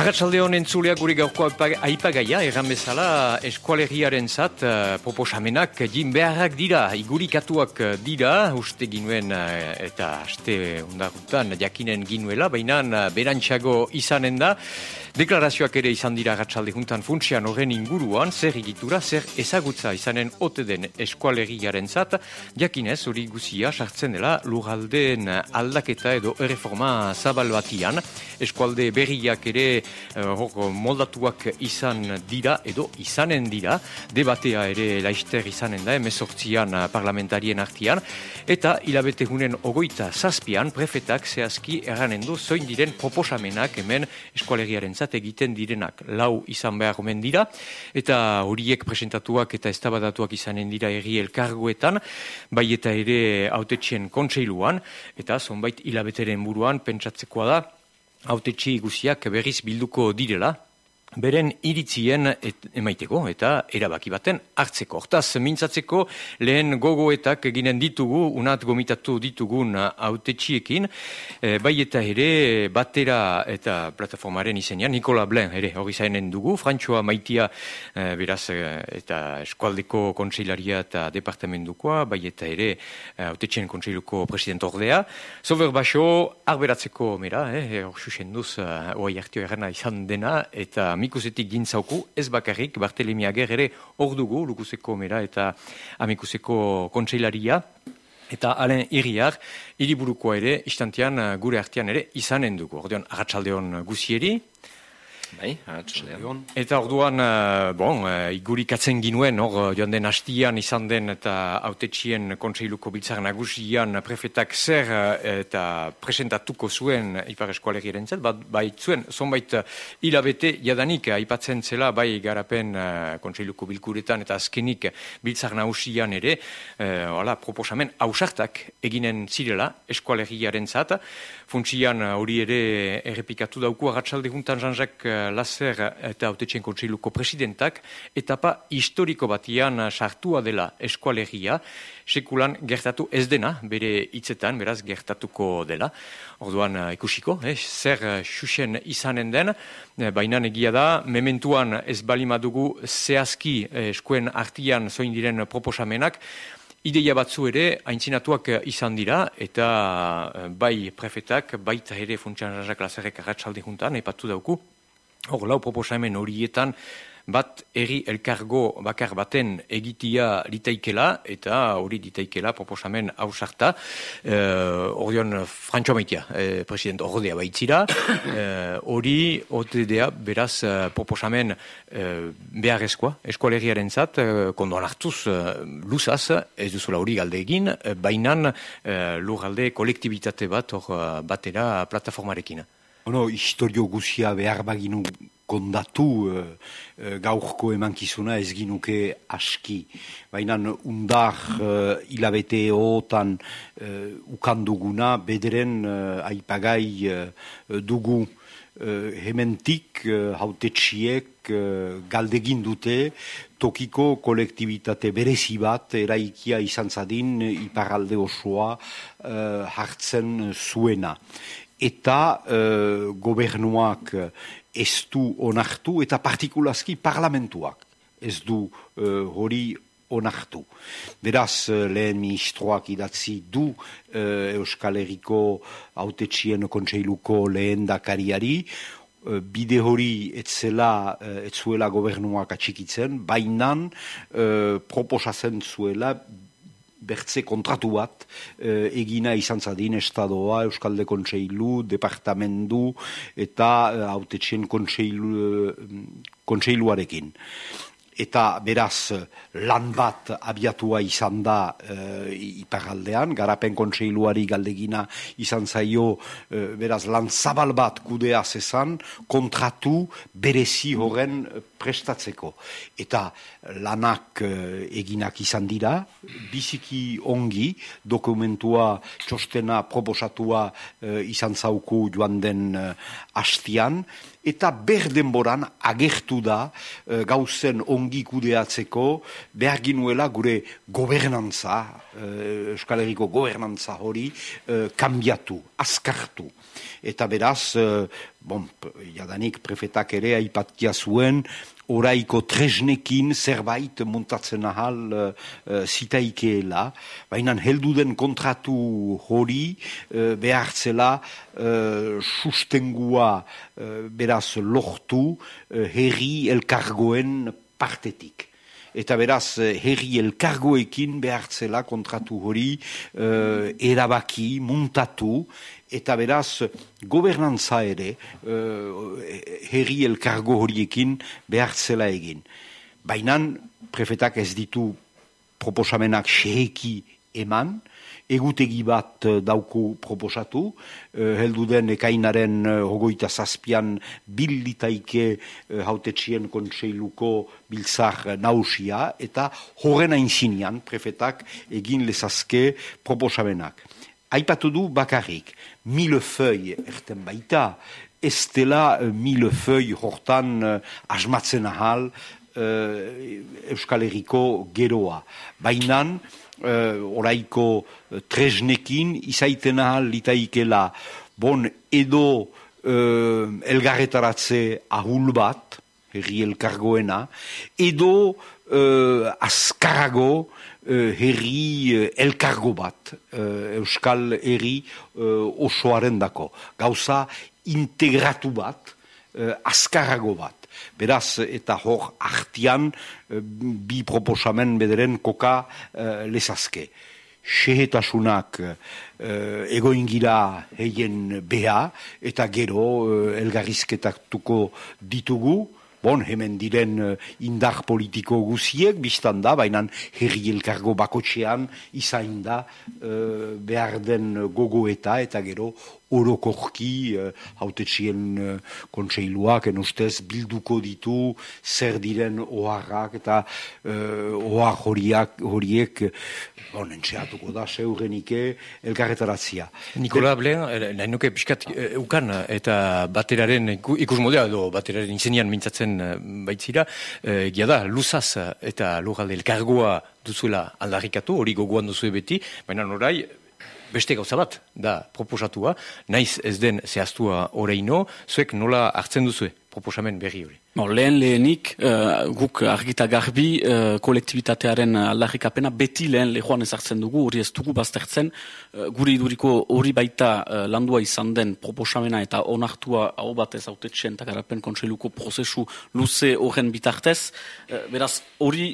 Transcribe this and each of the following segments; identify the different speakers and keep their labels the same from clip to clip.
Speaker 1: Arratxalde honen zuleak guri gaurko aipagaia, erran bezala eskualeriaren zat uh, proposamenak jin beharrak dira, igurikatuak dira, uste ginuen uh, eta aste undarutan jakinen ginuela, baina uh, berantxago izanen da, Deklarazioak ere izan dira gatsalde juntan funtsian horren inguruan, zer egitura, zer ezagutza izanen ote den eskualeriaren zat, jakinez hori guzia sartzen dela luraldeen aldaketa edo erreforma zabal batian, eskualde berriak ere uh, moldatuak izan dira edo izanen dira, debatea ere laister izanen da, emezortzian parlamentarien artian, eta hilabete gunen ogoita zazpian, prefetak zehazki erranen du zoin diren proposamenak hemen eskualeriaren egiten direnak lau izan behar omen dira, eta horiek presentatuak eta estabadatuak izanen dira erri elkarguetan, bai eta ere autetxien kontseiluan, eta zonbait hilabeteren buruan pentsatzekoa da, autetxi guziak berriz bilduko direla, beren iritzien et, emaiteko eta erabaki baten hartzeko. Hortaz, mintzatzeko lehen gogoetak eginen ditugu, unat gomitatu ditugun autetxiekin, e, bai eta ere batera eta plataformaren izenean, Nikola Blen, ere hori zainen dugu, Frantxoa maitia e, beraz e, eta eskualdeko kontseilaria eta departamentukoa, bai eta ere autetxien kontseiluko president ordea. Zober baso, arberatzeko mera, eh, hor susenduz, oai hartio izan dena, eta amikusetik gintzauku, ez bakarrik, Bartelemi Ager ere hor dugu, lukuseko mera eta amikuseko kontseilaria, eta alen iriar, iriburukoa ere, istantean gure artean ere izanen dugu. Ordeon, agatsaldeon guzieri,
Speaker 2: Bai,
Speaker 1: Eta orduan, uh, bon, uh, igurikatzen ginuen, hor, joan den hastian izan den eta autetxien kontseiluko biltzar nagusian prefetak zer eta presentatuko zuen Ipar Eskualegiaren zet, bat, bai zuen, zonbait hilabete jadanik aipatzen zela, bai garapen uh, kontseiluko bilkuretan eta azkenik biltzar nagusian ere, uh, hola, proposamen hausartak eginen zirela Eskualegiaren zat, funtsian hori ere errepikatu dauku agatsalde juntan janzak Lazer eta Autetxen Kontseiluko presidentak, etapa historiko batian sartua dela eskualegia, sekulan gertatu ez dena, bere hitzetan, beraz gertatuko dela. Orduan ikusiko, eh, zer xuxen izanen den, eh, baina egia da, mementuan ez balimadugu zehazki eh, eskuen artian zoin diren proposamenak, Ideia batzu ere, haintzinatuak izan dira, eta bai prefetak, baita ere funtsian razak lazerrek arratsalde juntan, epatu dauku, Hor, lau proposamen horietan, bat eri elkargo bakar baten egitia litaikela, eta hori litaikela proposamen hausarta. Hori uh, on, Frantxo Maitia, eh, president ordea baitzira. Hori, uh, OTDA, beraz, proposamen uh, beharrezkoa, eskualeriaren zat, uh, kondoan hartuz, uh, luzaz, ez duzula hori galde egin, bainan uh, lur galde kolektibitate bat, hor batera plataformarekin.
Speaker 3: Ono, historio guzia behar baginu kondatu uh, uh, gaurko emankizuna ez ginuke aski. Baina undar uh, hilabete hootan uh, ukanduguna bederen uh, aipagai uh, dugu uh, hementik uh, hautetxiek uh, galdegin dute tokiko kolektibitate berezi bat eraikia izan zadin iparalde osoa uh, hartzen zuena eta uh, gobernuak ez du onartu eta partikulazki parlamentuak ez du uh, hori onartu. Beraz, lehen ministroak idatzi du uh, Euskal Herriko autetxien kontseiluko lehen dakariari, bide hori etzela, etzuela gobernuak atxikitzen, bainan uh, proposatzen zuela bertze kontratu bat eh, egina izan zadin estadoa, Euskalde Kontseilu, Departamendu eta eh, Autetxien Kontseilu, eh, Kontseiluarekin eta beraz lan bat abiatua izan da e, iparaldean, garapen kontseiluari galdegina izan zaio e, beraz lan zabal bat kudea zezan, kontratu berezi horren prestatzeko. Eta lanak e, eginak izan dira, biziki ongi dokumentua txostena proposatua e, izan zauku joan den e, hastian, eta berdenboran agertu da uh, gauzen ongi kudeatzeko behar ginuela gure gobernantza, uh, Euskal Herriko gobernantza hori, uh, kambiatu, askartu. Eta beraz, uh, bon, jadanik prefetak ere aipatia zuen, oraiko tresnekin zerbait montatzen ahal uh, zitaikeela, baina heldu den kontratu hori uh, behartzela uh, sustengua uh, beraz lohtu uh, herri elkargoen partetik eta beraz eh, herri elkargoekin behartzela kontratu hori uh, erabaki, muntatu, eta beraz gobernantza ere uh, herri elkargo horiekin behartzela egin. Baina prefetak ez ditu proposamenak seheki eman, egutegi bat uh, dauku proposatu, uh, heldu den ekainaren uh, hogoita zazpian billitaike uh, hautetxien kontseiluko biltzar nausia, eta horren ainzinean prefetak egin lezazke proposamenak. Aipatu du bakarrik, mille feuille erten baita, ez dela mille feuille hortan uh, asmatzen ahal Euskal Herriko geroa. Bainan, oraiko uh, tresnekin izaiten ahal litaikela bon edo uh, elgarretaratze ahul bat, herri elkargoena, edo uh, azkarago uh, herri uh, elkargo bat, uh, euskal herri uh, osoaren dako. Gauza integratu bat, uh, azkarago bat. Beraz, eta hor artian eh, bi proposamen bederen koka uh, lezazke. Sehetasunak uh, egoingira heien beha eta gero uh, elgarrizketatuko ditugu, Bon, hemen diren indar politiko guziek, biztan da, baina herri elkargo bakotxean izain da behar den gogo eta eta gero orokorki uh, hautetxien uh, kontseiluak en ustez bilduko ditu zer diren oharrak eta uh, ohar horiak horiek bon, entxeatuko da zeurenike elkarretaratzia.
Speaker 1: Nikola Blea, nahi nuke piskat ukan eta bateraren ikus modea edo bateraren izenian mintzatzen baitzira, uh, gia da, luzaz eta lujalde elkargoa duzuela aldarrikatu, hori gogoan duzu beti, baina norai, beste gauza bat, da proposatua, naiz ez den zehaztua oreino, zuek nola hartzen duzu proposamen berri hori?
Speaker 2: No, lehen lehenik, uh, guk argita garbi uh, kolektibitatearen aldarrikapena beti lehen lehoan ezartzen dugu, hori ez dugu baztertzen, uh, guri iduriko hori baita uh, landua izan den proposamena eta onartua hau batez autetxen eta garapen kontseiluko prozesu luze horren bitartez, uh, beraz hori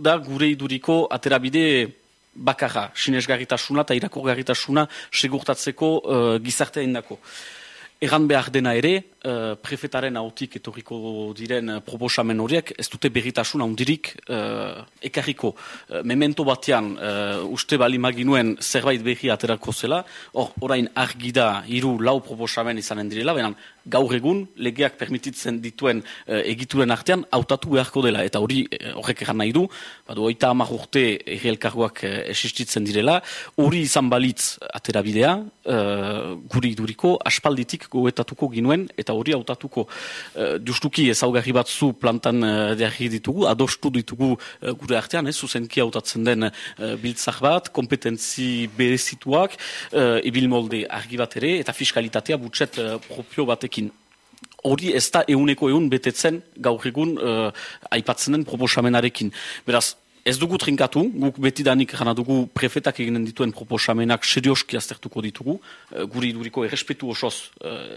Speaker 2: da gure iduriko aterabide bakarra, sinesgarritasuna eta irakorgarritasuna segurtatzeko uh, gizartea indako. Egan behar dena ere, uh, prefetaren autik etorriko diren uh, proposamen horiek, ez dute berritasun handirik uh, ekarriko. Uh, memento batean, uh, uste bali maginuen zerbait berri aterako zela, hor, orain argi da, hiru lau proposamen izanen direla, benan, gaur egun, legeak permititzen dituen uh, egituren artean, hautatu beharko dela, eta hori horrek uh, nahi du, badu, oita amak urte errielkargoak uh, esistitzen direla, hori izan balitz atera bidea, uh, guri duriko, aspalditik goetatuko ginuen, eta hori hautatuko uh, justuki ezaugarri batzu plantan uh, ditugu, adostu ditugu uh, gure artean, ez, zuzenki hautatzen den uh, biltzak bat, kompetentzi berezituak, uh, ibil molde argi bat ere, eta fiskalitatea butxet uh, propio batekin. Hori ez da euneko eun betetzen gaur egun uh, aipatzen den proposamenarekin. Beraz, Ez dugu trinkatu, guk beti danik gana dugu prefetak eginen dituen proposamenak serioski aztertuko ditugu, uh, guri duriko errespetu osoz uh,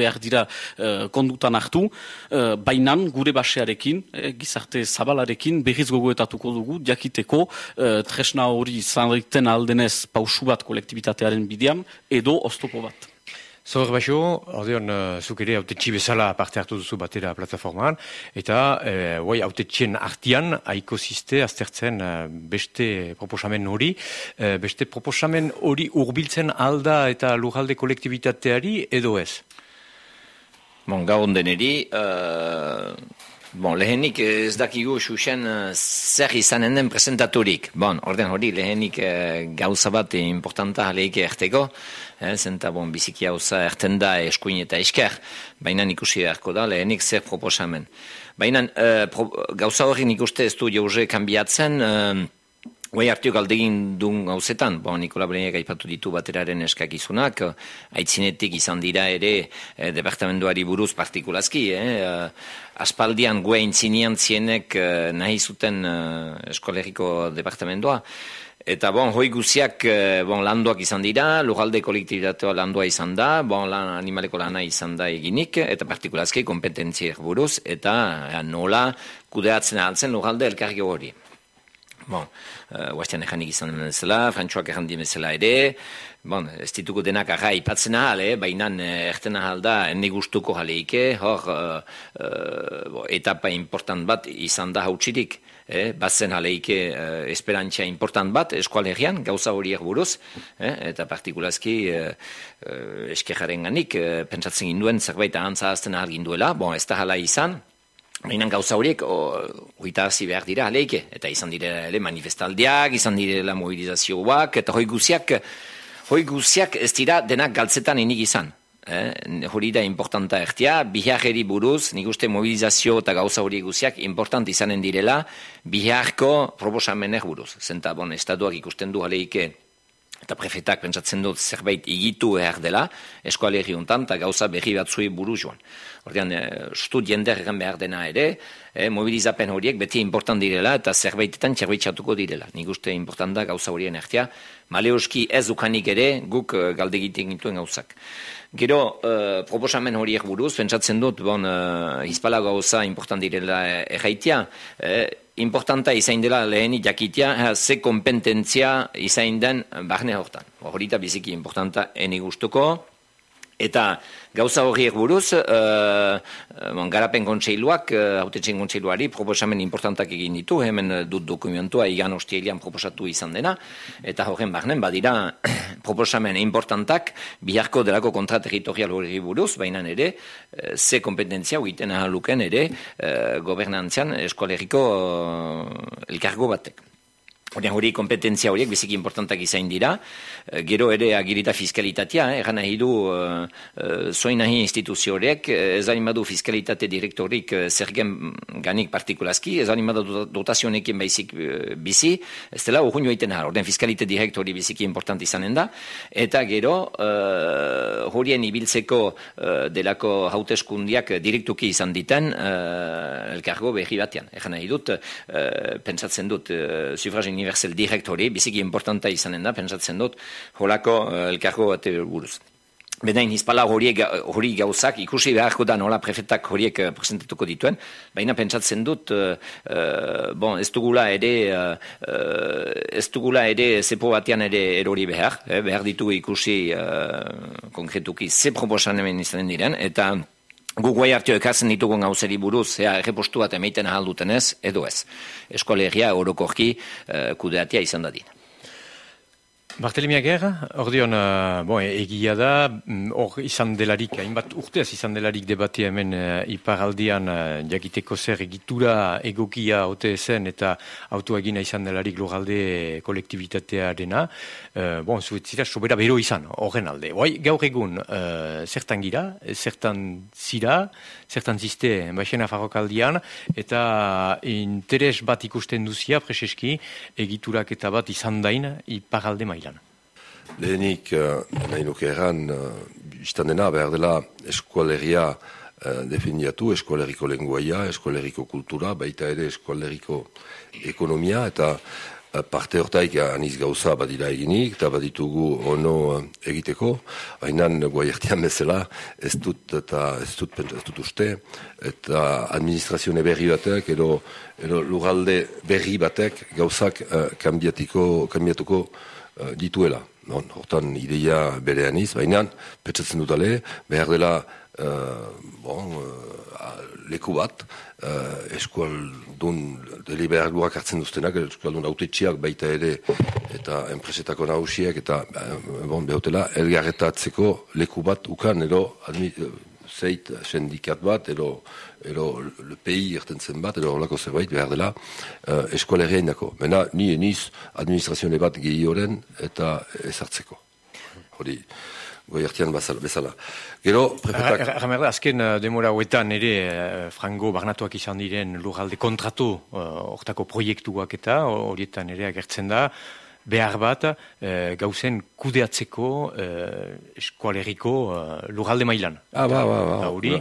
Speaker 2: behar dira uh, kondutan hartu, uh, bainan gure basearekin, gizarte zabalarekin berriz gogoetatuko dugu, diakiteko uh, tresna hori zanrikten aldenez pausu bat kolektibitatearen bidean, edo oztopo bat.
Speaker 1: Zor baixo, ordeon, uh, zuk ere haute bezala parte hartu duzu batera plataformaan, eta uh, guai haute artian, haiko ziste, aztertzen uh, beste proposamen hori, uh, beste proposamen hori urbiltzen alda eta lujalde kolektibitateari edo ez?
Speaker 4: Bon, gau onden eri, uh, Bon, lehenik ez dakigu xuxen zer izanen den presentaturik. Bon, orden hori lehenik gauza bat importanta jaleike erteko, eh, zenta bon, biziki hauza erten da eskuin eta esker, baina ikusi beharko da lehenik zer proposamen. Baina gauza hori nik uste ez du jauze kanbiatzen, Guai hartio galdegin duen gauzetan, bo, Nikola Brenek aipatu ditu bateraren eskakizunak, aitzinetik izan dira ere e, departamentuari buruz partikulazki, eh? aspaldian guai intzinean zienek eh, nahi zuten eh, eskolegiko departamentoa. Eta bon, hoi guziak bon, landuak izan dira, lugalde kolektibitatea landua izan da, bon, lan animaleko lana izan da eginik, eta partikulazki kompetentziak buruz, eta nola kudeatzen altzen lugalde elkarri hori. Bon, uh, Guastian ejanik izan den bezala, Frantxoak ejan bezala ere, bon, ez dituko denak arra ipatzen ahal, eh? baina uh, erten ahal da, ene gustuko jaleike, hor, uh, uh, etapa important bat izan da hautsirik, eh? bazen jaleike uh, esperantzia important bat, eskualerian, gauza horiek buruz, eh? eta partikulazki uh, uh, eskeraren ganik, uh, pentsatzen ginduen zerbait ahantza azten ahal ginduela, bon, ez da hala izan, Baina gauza horiek, hoita hazi behar dira, aleike, eta izan dire manifestaldiak, izan direla mobilizazioak, eta hoi guziak, hoi guziak ez dira denak galtzetan enik izan. Eh? Hori da importanta ertia, biharri buruz, nik uste mobilizazio eta gauza hori guziak important izanen direla, biharko proposamenek buruz. Zenta, bon, estatuak ikusten du aleike, eta prefetak pentsatzen dut zerbait igitu behar dela, eskualerri hontan, eta gauza berri batzui buru joan. Ordean, e, stu jender egan behar dena ere, e, mobilizapen horiek beti important direla, eta zerbaitetan txerbaitxatuko direla. Nik uste important da gauza horien ertia, maleoski ez ukanik ere, guk uh, galde egiten gintuen gauzak. Gero, uh, proposamen horiek buruz, pentsatzen dut, bon, uh, izpala gauza important direla erraitia, importanta izain dela lehenik jakitia, ze kompetentzia izain den barne hortan. Horita biziki importanta eni gustuko, Eta gauza horiek buruz, uh, garapen kontseiluak, uh, hautetzen kontseiluari, proposamen importantak egin ditu, hemen dut dokumentua igan hostielian proposatu izan dena, eta horren barnen badira proposamen importantak biharko delako kontraterritorial hori buruz, baina ere, uh, ze kompetentzia egiten ahaluken ere uh, gobernantzian eskoleriko uh, elkargo batek. Hori hori kompetentzia horiek biziki importantak izain dira. Eh, gero ere agirita fiskalitatea, eh? nahi du uh, uh, nahi instituzio horiek, ez animadu fiskalitate direktorik uh, zergen ganik partikulazki, ez animadu dotazionekin baizik uh, bizi, ez dela urgun joiten har, orden fiskalitate direktori biziki important izanen da, eta gero uh, horien ibiltzeko uh, delako hauteskundiak direktuki izan diten uh, elkargo behi batean. Egan nahi dut, uh, pentsatzen dut, uh, universal direktori, biziki importanta izanen da, pentsatzen dut, holako uh, elkargo bat buruz. Bedain, izpala horiek, hori gauzak, ikusi beharko da nola prefetak horiek uh, presentatuko dituen, baina pentsatzen dut, uh, uh, bon, ez dugula ere, uh, ez dugula ere zepo batean ere erori behar, eh, behar ditu ikusi uh, konkretuki ze proposan hemen izanen diren, eta Gu guai hartio ekatzen ditugun gauzeri buruz, ea, errepostu bat emeiten ahal dutenez, edo ez. Eskolegia, orokorki, uh, kudeatia izan dadin.
Speaker 1: Bartelemia Gerra, hor dion, uh, bon, egia da, mm, hor izan delarik, hainbat urteaz izan delarik debati hemen uh, iparaldian uh, jakiteko zer egitura egokia ote zen eta autoagina izan delarik lurralde kolektibitatea dena. Uh, bon, zuetzira, sobera bero izan, horren alde. Bai, gaur egun, uh, zertan gira, zertan zira, zertan ziste, baixena farrokaldian, eta interes bat ikusten duzia, preseski, egiturak eta bat izan dain, iparalde maila.
Speaker 5: Lehenik, uh, nahi nuke erran, uh, dena, behar dela eskualeria uh, definiatu, eskualeriko lenguaia, eskualeriko kultura, baita ere eskualeriko ekonomia, eta parte hortaik aniz gauza badira eginik, eta baditugu ono uh, egiteko, hainan guaiertian bezala, ez dut, eta ez dut, ez dut uste, eta administrazione berri batek, edo, edo lugalde berri batek gauzak uh, kambiatuko uh, dituela. Non, hortan ideia berean iz, baina petsatzen dut ale, behar dela uh, bon, uh, leku bat, uh, eskualdun deliberatuak hartzen duztenak, eskualdun autetxiak baita ere, eta enpresetako nahusiak, eta uh, bon, behotela, elgarretatzeko leku bat ukan, edo admi, zeit sendikat bat, ero, ero lepei erten zen bat, ero horlako zerbait behar dela uh, eskualeria indako. Mena, ni eniz administrazioa bat gehioren eta ezartzeko. Hori, goi hartian bezala. Gero,
Speaker 1: prefetak... Ramerda, azken uh, demora huetan ere, uh, frango barnatuak izan diren lurralde kontratu, hortako uh, proiektuak eta horietan ere agertzen da, behar bat e, gauzen kudeatzeko e, eskualeriko e, lurralde mailan.
Speaker 5: Ah, ba, ba, ba.
Speaker 1: Hori,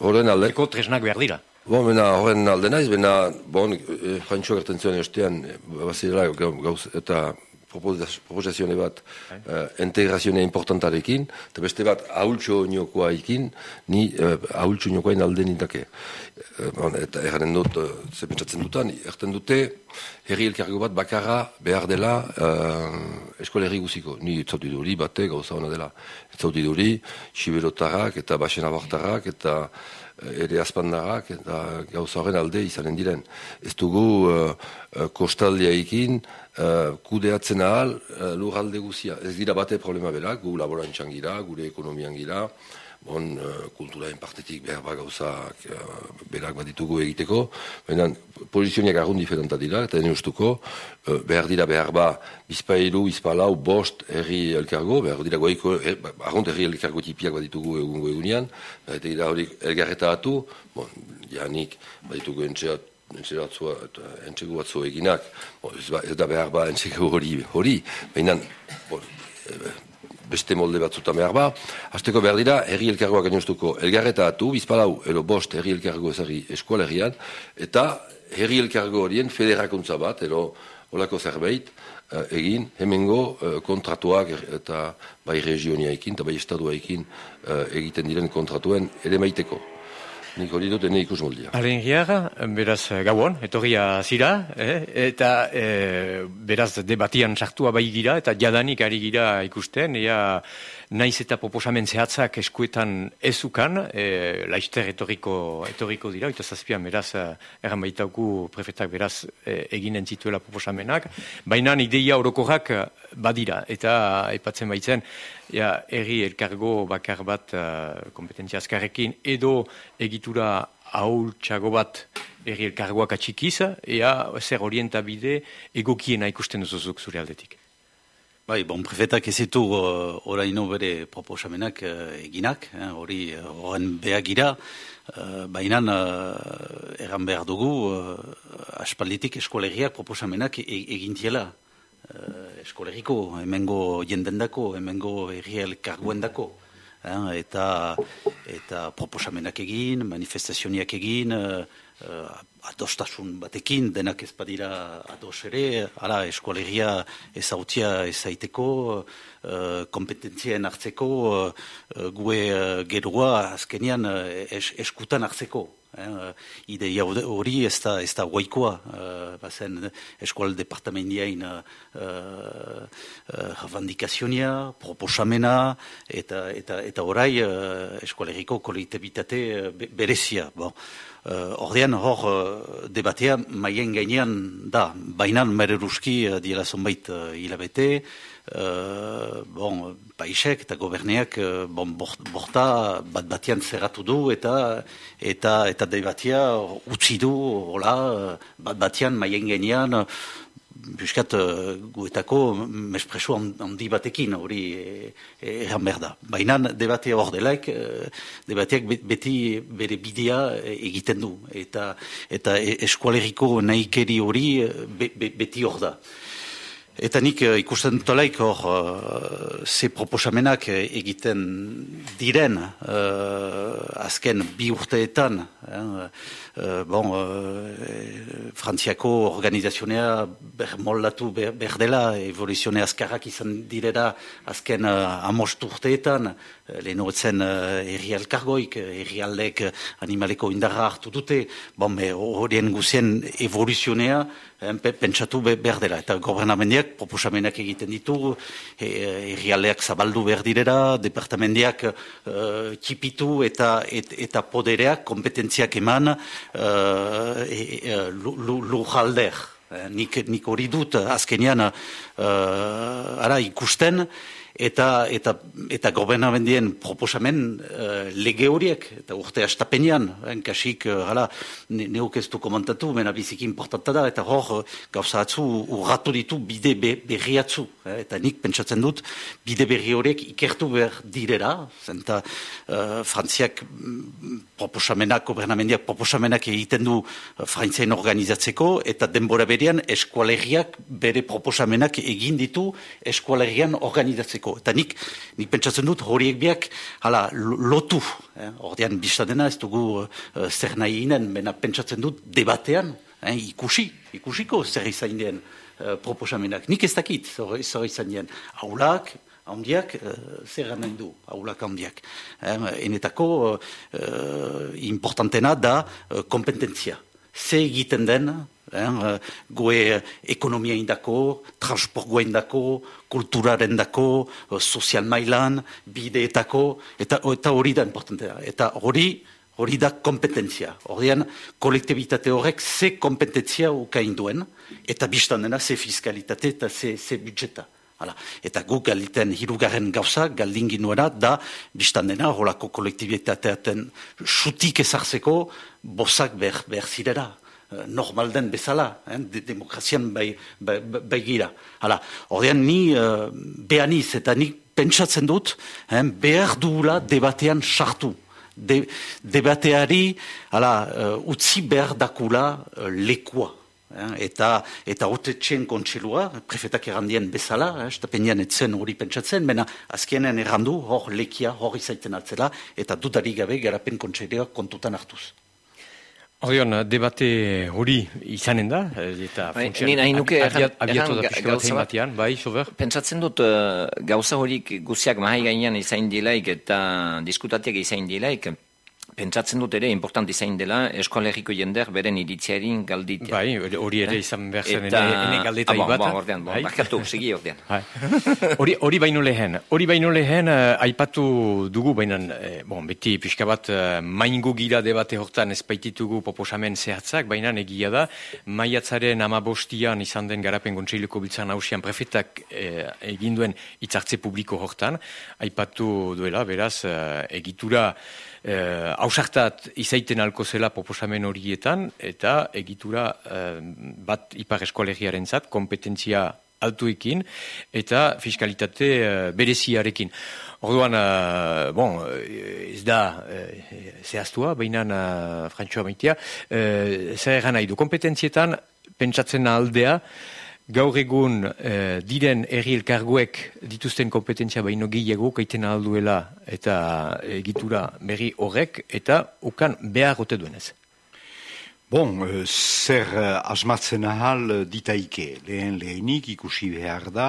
Speaker 1: horren alde. Tresnak behar dira.
Speaker 5: Bon, bena, horren alde naiz, bena, bon, e, frantxo gertzen zuen ostean, bazirela, gauz, eta proposazione bat uh, integrazioa importantarekin, eta beste bat ahultxo niokoa ikin, ni uh, ahultxo niokoa inalde nintake. Uh, eta erren dut, uh, ze pentsatzen dutan, erten dute, herri elkargo bat bakarra behar dela uh, eskolerri guziko. Ni etzauti duri, bate, gauza hona dela. Etzauti duri, siberotarrak eta basen abartarrak eta ere azpandarrak eta gauza horren alde izanen diren. Ez dugu uh, uh, ikin, uh, kudeatzen ahal uh, lurralde guzia. Ez dira bate problema berak, gu laborantxan gira, gure ekonomian gira, bon, uh, kulturaen partetik behar bat gauzak uh, berak bat ditugu egiteko, baina pozizioniak argun diferenta dira, eta dene ustuko, uh, behar dira behar ba bizpailu, bizpalau, bost herri elkargo, behar dira goiko, er, argun herri elkargo tipiak bat ditugu egungo egunean, eta dira hori elgarreta atu, bon, janik bat ditugu entxeat entzeratzua eta entzegu batzu eginak, ez, ba, ez da behar ba entzegu hori, hori, baina eh, beste molde batzuta behar ba, hasteko behar dira, herri elkargoak gainoztuko elgarreta atu, bizpalau, ero bost herri elkargo ezari eskualerian, eta herri elkargo horien federakuntza bat, ero olako zerbait, uh, egin, hemengo uh, kontratuak eta bai regioniaikin eta bai estaduaikin uh, egiten diren kontratuen ere maiteko. Nik hori dut ene ikus moldia.
Speaker 1: Alen beraz gauan, etorria zira, eh? eta eh, beraz debatian sartua bai gira, eta jadanik ari gira ikusten, ea naiz eta proposamen zehatzak eskuetan ezukan, e, laister etorriko, etorriko dira, eta zazpian beraz, erran baitauku prefetak beraz e, eginen zituela proposamenak, baina ideia orokorrak badira, eta aipatzen baitzen, ja, erri elkargo bakar bat uh, kompetentzia azkarrekin edo egitura ahultxago bat erri elkargoak atxikiz, ea zer orientabide egokiena ikusten duzuzuk zure aldetik.
Speaker 6: Bai, bon, prefetak ez ditu uh, oraino bere proposamenak uh, eginak, hori eh, horren uh, behagira, uh, baina uh, erran behar dugu uh, aspalditik eskoleriak proposamenak e egintiela uh, eskolegiko, hemengo jendendako, hemengo erriel karguendako. Eh, eta, eta proposamenak egin, manifestazioniak egin, uh, uh, adostasun batekin, denak ez badira ados ere, ala eskolegia ezautia ezaiteko, uh, kompetentzien hartzeko, uh, gue uh, gerua azkenian uh, eskutan hartzeko. Eh, ideia hori ez da, ez da guaikoa, uh, bazen eskual departamendiain uh, uh, proposamena, eta, eta, eta orai uh, eskualeriko kolektibitate berezia. Bon. Uh, ordean hor uh, debatea maien gainean da, bainan mereruski uh, diela zonbait hilabete, uh, bon, paisek eta goberneak bon, borta bat batian zerratu du eta eta eta debatia utzi du hola, bat batian maien genian Buskat uh, guetako mespreso handi batekin hori erran behar da. Baina debatea hor delaik, debateak beti bere bidea egiten du. Eta, eta eskualeriko nahikeri hori beti hor da. Eta nik ikusten tolaik hor ze proposamenak egiten diren azken bi urteetan. Uh, bon, uh, Frantziako organizazionea ber moldatu ber, berdela, evoluzione azkarrak izan direra azken uh, amost urteetan, uh, lehen horretzen uh, errialkargoik, errialdek animaleko indarra hartu dute, bon, horien guzien evoluzionea, pentsatu behar dela. Eta gobernamendiak proposamenak egiten ditu, errialdeak zabaldu behar direra, departamendiak uh, txipitu eta, eta podereak, kompetentziak eman uh, e, nik, nik hori dut azkenean ara ikusten, eta eta eta gobernamendien proposamen uh, lege horiek eta urte astapenean kasik uh, hala neuk ez du komentatu mena biziki importanta da eta hor gauza atzu urratu ditu bide be, berriatzu eh, eta nik pentsatzen dut bide berri horiek ikertu behar direra zenta uh, frantziak mm, proposamenak gobernamendiak proposamenak egiten du frantziain organizatzeko eta denbora berean eskualeriak bere proposamenak egin ditu eskualerian organizatzeko Eta nik, nik pentsatzen dut horiek biak hala, lotu. Eh? Ordean biztadena ez dugu uh, zer nahi inen, bena pentsatzen dut debatean, eh? ikusi, ikusiko zer izan dien uh, proposamenak. Nik ez dakit zer izan dien. Haulak, handiak, uh, zer nahi du, haulak handiak. Eh? Enetako uh, importantena da uh, kompetentzia. Ze egiten den, eh, goe ekonomia indako, transport goe indako, kulturaren dako, sozial mailan, bideetako, eta, eta hori da importantea. Eta hori, hori da kompetentzia. Horrean, kolektibitate horrek ze kompetentzia ukain duen, eta biztan dena ze fiskalitate eta ze, ze budjeta. Hala. Eta guk galiten hirugarren gauza, galdin ginuena, da biztan dena, horako kolektibitateaten sutik ezartzeko, bozak behar, behar zirera. Eh, normal den bezala, eh, de demokrazian bai, bai, bai gira. Hala, ordean ni uh, behaniz eta ni pentsatzen dut, eh, behar duela debatean sartu. De, debateari, hala, uh, utzi behar dakula uh, lekua. Eh, eta eta hote txen kontxelua, prefetak errandien bezala, eh, estapenean etzen hori pentsatzen, mena azkenen errandu, hor lekia, hor izaiten atzela, eta dudari gabe garapen kontxelua kontutan hartuz.
Speaker 1: Orion, debate hori izanen da, eta
Speaker 4: bai, abiatu
Speaker 1: da pixka bat bai, sober?
Speaker 4: Pentsatzen dut, uh, gauza horik guziak mahai gainean izain dilaik eta diskutatiak izain dilaik, Pentsatzen dut ere, important izain dela, eskoalegiko jender beren iritziarin galditea.
Speaker 1: Bai, hori ere izan behar zen, Eta... ene, galdeta ah, bon,
Speaker 4: ordean, bon, bakatu, segi ordean.
Speaker 1: Hori, hori baino lehen, hori baino lehen, uh, aipatu dugu, baina, eh, bon, beti pixka bat, uh, maingo gira debate hortan espaititugu poposamen zehatzak, baina egia da, maiatzaren amabostian izan den garapen gontseiluko biltzan hausian prefetak eh, eginduen itzartze publiko hortan, aipatu duela, beraz, uh, egitura, eh, hausartat izaiten alko zela proposamen horietan, eta egitura eh, bat ipar eskolegiaren zat, kompetentzia altuekin, eta fiskalitate eh, bereziarekin. Orduan, uh, bon, ez da uh, zehaztua, baina uh, frantxoa maitea, uh, zer egan nahi du, kompetentzietan pentsatzen aldea, gaur egun eh, diren erri elkargoek dituzten kompetentzia baino gehiago kaiten alduela eta egitura berri horrek eta ukan behar ote duenez.
Speaker 3: Bon, uh, zer uh, asmatzen ahal ditaike, lehen lehenik ikusi behar da,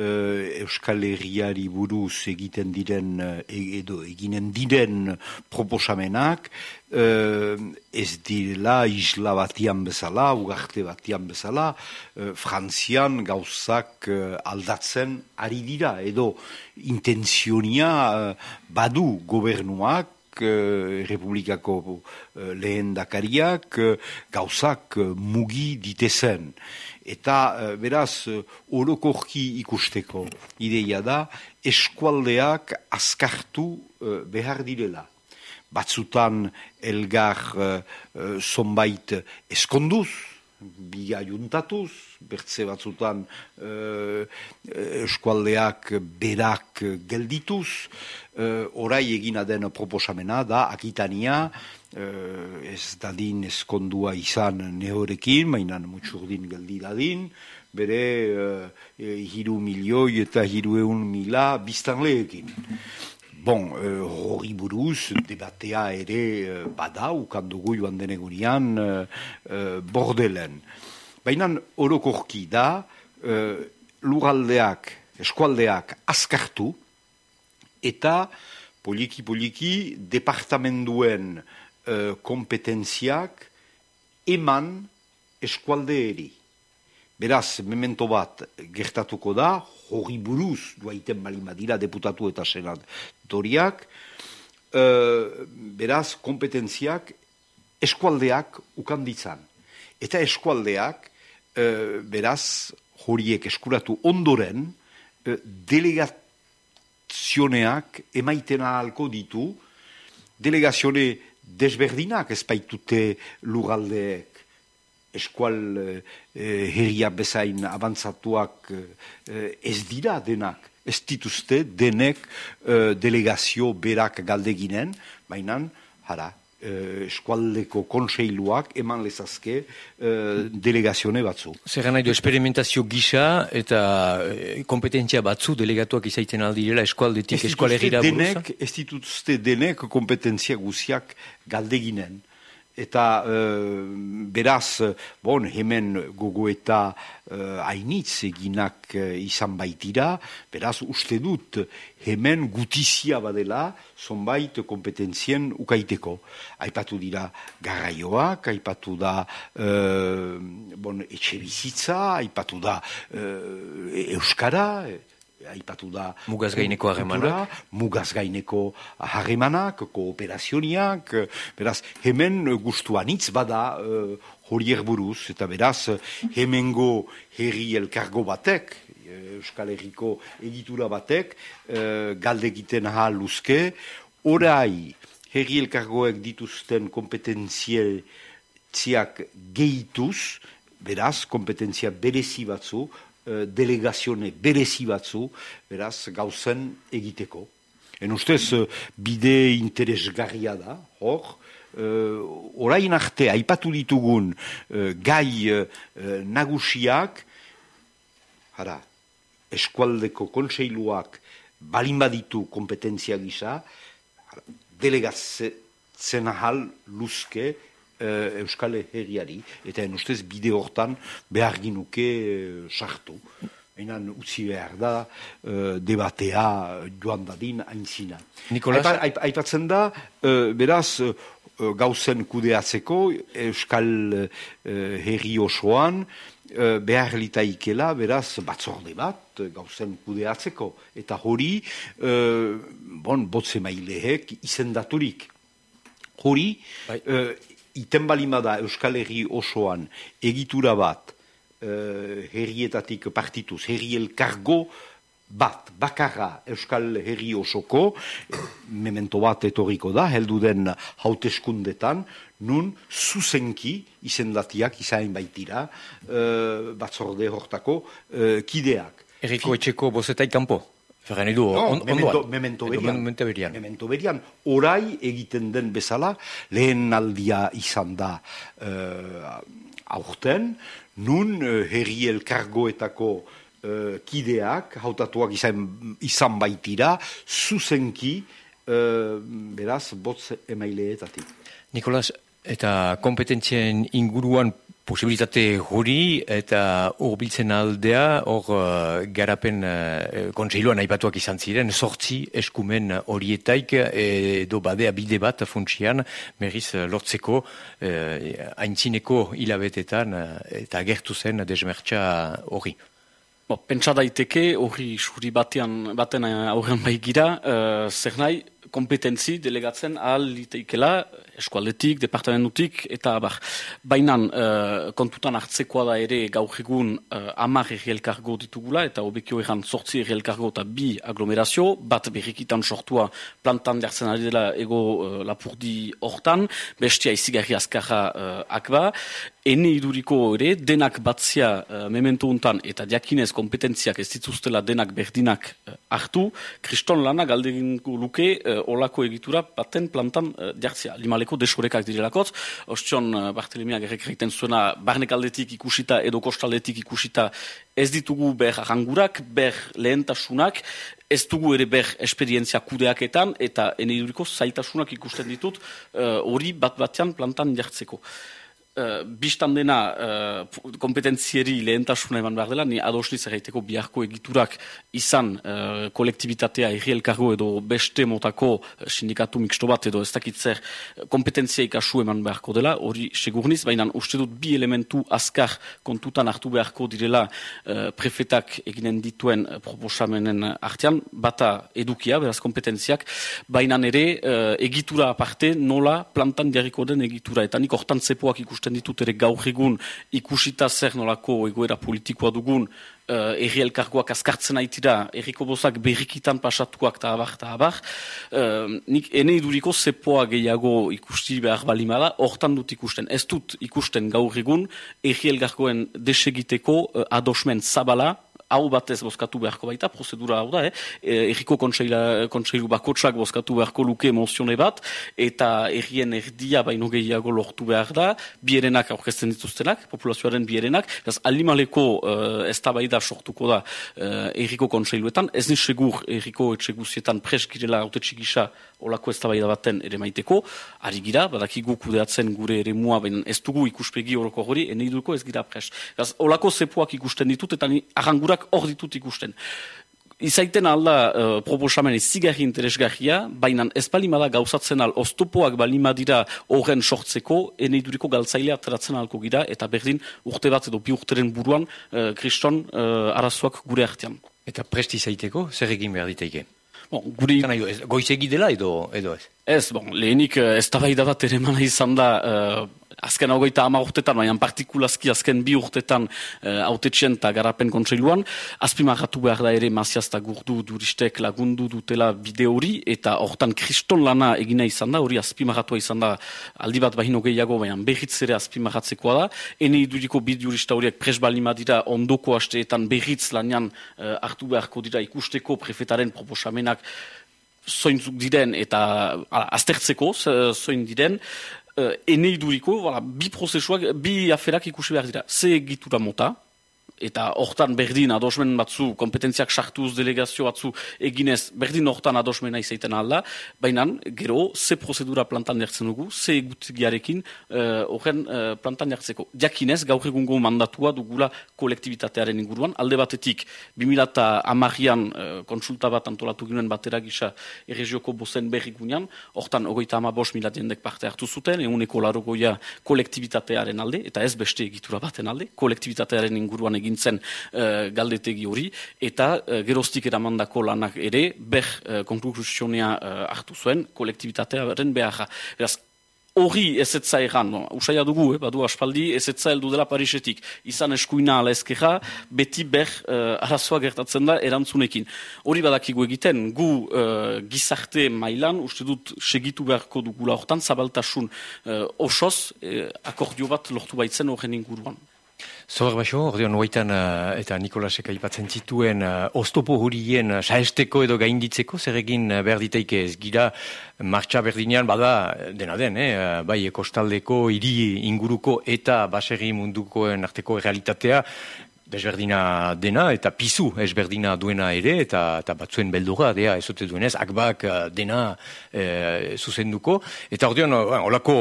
Speaker 3: uh, Euskal Herriari buruz egiten diren, edo eginen diren proposamenak, uh, ez direla isla batian bezala, ugarte batian bezala, Frantzian gauzak aldatzen ari dira, edo intenzionia badu gobernuak, republikako uh, lehen dakariak uh, gauzak uh, mugi ditezen. Eta beraz, orokorki ikusteko ideia da, eskualdeak azkartu behar direla. Batzutan elgar uh, zonbait eskonduz, bi ajuntatuz, bertze batzutan uh, eskualdeak berak geldituz, uh, orai egina den proposamena da akitania, ez dadin eskondua izan nehorekin, mainan mutxurdin geldi dadin, bere uh, hiru milioi eta hiru eun mila biztan lehekin. Bon, uh, hori buruz, debatea ere uh, bada, ukandugu joan denegurian uh, uh, bordelen. Baina orokorki da, uh, luraldeak, eskualdeak azkartu, eta poliki-poliki departamenduen uh, kompetentziak eman eskualde eri. Beraz, memento bat gertatuko da, hori buruz, duaiten balima dira deputatu eta senatoriak, uh, beraz, kompetentziak eskualdeak ukanditzan. Eta eskualdeak, uh, beraz, horiek eskuratu ondoren, uh, delegat delegazioneak emaiten ahalko ditu, delegazione desberdinak ez baitute luraldeek eskual eh, herria bezain avantzatuak eh, ez dira denak. Ez dituzte denek eh, delegazio berak galdeginen, baina, hara, eh, eskualdeko konseiluak eman lezazke eh, delegazione batzu.
Speaker 1: Zer nahi du, esperimentazio gisa eta eh, kompetentzia batzu delegatuak izaiten aldirela eskualdetik eskualerira
Speaker 3: buruz? Ez dituzte denek kompetentzia guziak galdeginen eta uh, beraz, bon, hemen gogo eta uh, hainitz eginak uh, izan baitira, beraz, uste dut, hemen gutizia badela, zonbait kompetentzien ukaiteko. Aipatu dira garraioak, aipatu da uh, bon, etxe bizitza, aipatu da euskara, aipatu da
Speaker 1: mugaz gaineko harremanak?
Speaker 3: mugaz gaineko harremanak kooperazioniak beraz hemen gustuan hitz bada uh, horiek buruz eta beraz hemengo herri elkargo batek Euskal Herriko egitura batek uh, galde egiten ahal luzke orai herri elkargoek dituzten kompetentziel ziak gehituz, beraz, kompetentzia berezi batzu, Eh, delegazione berezi batzu, beraz, gauzen egiteko. En ustez, eh, bide interesgarria da, hor, uh, orain arte, aipatu ditugun gai uh, nagusiak, hara, eskualdeko konseiluak balin baditu kompetentzia gisa, delegatzen ahal luzke uh, Euskal Herriari, eta en ustez bide hortan behar ginuke uh, sartu. Einan utzi behar da, uh, debatea joan dadin aintzina.
Speaker 1: Nikolas?
Speaker 3: aipatzen da, beraz, uh, gauzen kudeatzeko Euskal uh, Herri osoan, uh, behar litaikela, beraz, batzorde bat, gauzen kudeatzeko. Eta hori, uh, bon, botze mailehek izendaturik. Hori, bai iten balimada Euskal Herri osoan egitura bat uh, herrietatik partituz, herri elkargo bat, bakarra Euskal Herri osoko, memento bat etoriko da, heldu den hauteskundetan, nun zuzenki izendatiak izain baitira uh, batzorde hortako uh, kideak.
Speaker 1: Eriko etxeko bozetaik kanpo? Ferran edu,
Speaker 3: no, on, memento, memento, berian. memento berian. Memento berian. Orai egiten den bezala, lehen aldia izan da uh, aurten, nun uh, herri elkargoetako uh, kideak, hautatuak izan, izan baitira, zuzenki, uh, beraz, botz emaileetatik.
Speaker 1: Nikolas, eta kompetentzien inguruan posibilitate hori eta urbiltzen aldea hor uh, garapen uh, kontseiluan aipatuak izan ziren sortzi eskumen horietaik edo badea bide bat funtsian merriz uh, lortzeko uh, aintzineko hilabetetan uh, eta gertu zen desmertxa hori.
Speaker 2: Bo, pentsa daiteke hori suri batean baten aurren baigira uh, zer nahi kompetentzi delegatzen ahal liteikela eskualdetik, departamentutik, eta abar. Baina uh, kontutan hartzekoa da ere gaur egun uh, amar errielkargo ditugula, eta obekio egan sortzi errielkargo eta bi aglomerazio, bat berrikitan sortua plantan dertzen ari dela ego uh, lapurdi hortan, bestia izigarri azkarra uh, akba, ene iduriko ere, denak batzia uh, memento untan, eta diakinez kompetentziak ez dituztela denak berdinak uh, hartu, kriston lana galdegin luke uh, olako egitura baten plantan uh, jartzia, limaleko desorekak direlakot, ostion uh, Bartelemia gerrek egiten zuena barnek aldetik ikusita edo kostaldetik ikusita ez ditugu ber arangurak, ber lehentasunak, ez dugu ere ber esperientzia kudeaketan, eta ene iduriko zaitasunak ikusten ditut hori bat batean plantan jartzeko. Uh, Bistan dena uh, kompetentzieri lehentasuna eman behar dela, ni adosli zerreiteko biharko egiturak izan uh, kolektibitatea erri elkargo edo beste motako sindikatu miksto bat edo ez dakitzer kompetentzia ikasu eman beharko dela, hori segurniz, baina uste dut bi elementu azkar kontutan hartu beharko direla uh, prefetak eginen dituen proposamenen artean, bata edukia, beraz kompetentziak, baina ere uh, egitura aparte nola plantan diarriko den egitura, eta nik hortan zepoak ikusten ikusten ditut ere gaur egun ikusita zer nolako egoera politikoa dugun uh, erri elkargoak azkartzen aitira, erriko bozak berrikitan pasatuak eta abar eta abar, uh, nik ene iduriko zepoa gehiago ikusti behar balimala, hortan dut ikusten. Ez dut ikusten gaur egun, erri elkargoen desegiteko uh, adosmen zabala, hau batez bozkatu beharko baita, prozedura hau da, eh? E, erriko kontseilu bakotsak bozkatu beharko luke emozione bat, eta errien erdia baino gehiago lortu behar da, bierenak aurkezten dituztenak, populazioaren bierenak, ez alimaleko uh, ez da sortuko da uh, erriko kontseiluetan, ez ni segur erriko etxeguzietan preskirela haute txigisa olako ez da baten ere maiteko, ari gira, badakigu kudeatzen gure ere mua, ez dugu ikuspegi horoko hori, ene idurko ez gira pres. olako zepuak ikusten ditut, eta arrangurak hor ditut ikusten. Izaiten alda uh, proposamen zigarri interesgarria, baina ez balimada gauzatzen al oztopoak balimadira horren sortzeko, eneiduriko galtzailea ateratzen alko gira, eta berdin urte bat edo bi urteren buruan uh, kriston uh, arazoak gure artean.
Speaker 1: Eta presti zaiteko, zer egin behar diteike?
Speaker 2: Bon, guri...
Speaker 1: Goizegi dela edo, edo ez?
Speaker 2: Ez, bon, lehenik ez da bat ere mana izan da azken hogeita ama urtetan, baina partikulazki azken bi urtetan uh, eta garapen kontseiluan, azpimarratu behar da ere maziazta gurdu duristek lagundu dutela bide hori, eta hortan kriston lana egina izan da, hori azpimarratua izan da aldi bat bahin gehiago, baina behitz ere azpimarratzekoa da, ene iduriko bidurista horiek presbalima dira ondoko hasteetan behitz lanian uh, hartu beharko dira ikusteko prefetaren proposamenak zoinzuk diren eta aztertzeko zoin diren, uh, enei duriko, bi prozesuak, bi aferak ikusi behar dira. Ze egitura mota, eta hortan berdin adosmen batzu, kompetentziak sartuz delegazio batzu eginez, berdin hortan adosmena izaiten alda, baina gero, ze prozedura plantan jartzen dugu, ze egutigiarekin eh, horren uh, uh, plantan jartzeko. Diakinez, gaur egungo mandatua dugula kolektibitatearen inguruan, alde batetik, 2000 amarrian uh, konsulta bat antolatu ginen batera gisa erregioko bozen berri gunean, hortan ogoita ama bos mila diendek parte hartu zuten, eguneko larogoia kolektibitatearen alde, eta ez beste egitura baten alde, kolektibitatearen inguruan egin zen uh, galdetegi hori, eta uh, geroztik eramandako lanak ere, ber uh, konklusionia uh, hartu zuen, kolektibitatearen beharra. Eraz, Hori ez etza egan, no? usaila dugu, eh, badu aspaldi, ez etza heldu dela Parisetik. Izan eskuina ala ezkeja, beti ber uh, arazoa gertatzen da erantzunekin. Hori badakigu egiten, gu uh, gizarte mailan, uste dut segitu beharko dugula hortan, zabaltasun uh, osoz, uh, akordio bat lortu baitzen horren inguruan.
Speaker 1: Zobar baixo, ordeon huaitan uh, eta Nikolasek aipatzen zituen uh, oztopo horien uh, saesteko edo gainditzeko, zer egin uh, behar diteike ez gira martxa berdinean bada dena den, eh? bai kostaldeko hiri inguruko eta baserri mundukoen arteko realitatea desberdina dena eta pizu ezberdina duena ere eta, eta batzuen beldura dea ezote duenez, akbak eh, dena e, zuzenduko. Eta ordean olako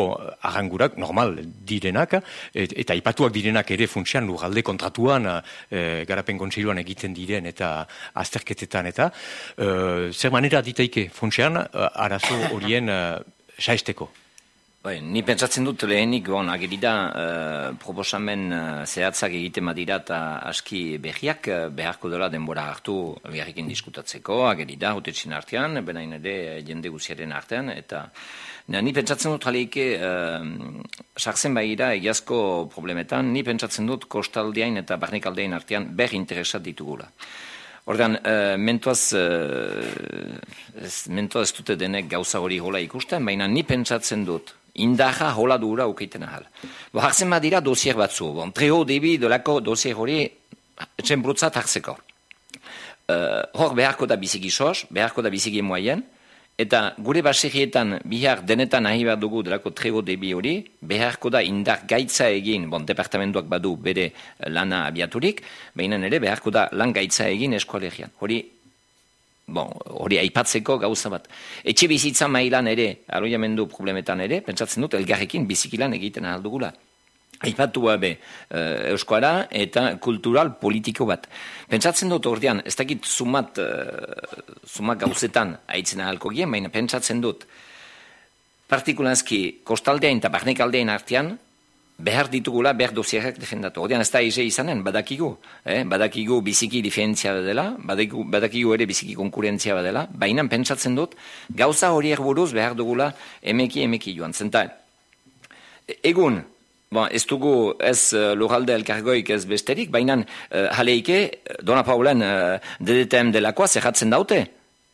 Speaker 1: arrangurak normal direnak eta ipatuak direnak ere funtsian lurralde kontratuan e, garapen kontseiluan egiten diren eta azterketetan eta e, zer manera ditaike funtsian arazo horien e, saesteko
Speaker 4: Bai, ni pentsatzen dut lehenik, bon, agerida uh, proposamen uh, zehatzak egiten badira eta aski behiak uh, beharko dela denbora hartu beharrekin diskutatzeko, agerida, hotetxin artean, benain ere jende guziaren artean, eta na, ni pentsatzen dut jaleike, uh, sartzen baira egiazko problemetan, ni pentsatzen dut kostaldeain eta barnekaldeain artean ber interesat ditugula. Ordean, uh, mentoaz, uh, mentoaz dute denek gauza hori hola ikusten, baina ni pentsatzen dut, indaja hola dura ukeiten ahal. Bo, hartzen badira dosier batzu, bon, treho debi dolako dosier hori etxen brutzat hartzeko. Uh, hor beharko da biziki sos, beharko da biziki moaien, eta gure baserietan bihar denetan ahi bat dugu delako treho debi hori, beharko da indar gaitza egin, bon, departamentuak badu bere lana abiaturik, baina ere beharko da lan gaitza egin eskualerian. Hori bon, hori aipatzeko gauza bat. Etxe bizitza mailan ere, aroiamendu problemetan ere, pentsatzen dut, elgarrekin bizikilan egiten aldugula. Aipatu be uh, euskoara eta kultural politiko bat. Pentsatzen dut ordean, ez dakit sumat, uh, sumat gauzetan aitzen ahalko gien, baina pentsatzen dut, partikulanzki kostaldean eta barnekaldean artean, behar ditugula, behar dosierak defendatu. Odean ez da eze izanen, badakigu. Eh? Badakigu biziki diferentzia dela, badakigu, badakigu ere biziki konkurentzia dela, baina pentsatzen dut, gauza horiek buruz behar dugula emeki emeki joan. Zenta, egun, Bon, ez dugu ez uh, lurralde elkargoik ez besterik, baina uh, jaleike, Dona Paulen uh, DDTM delakoa zerratzen daute.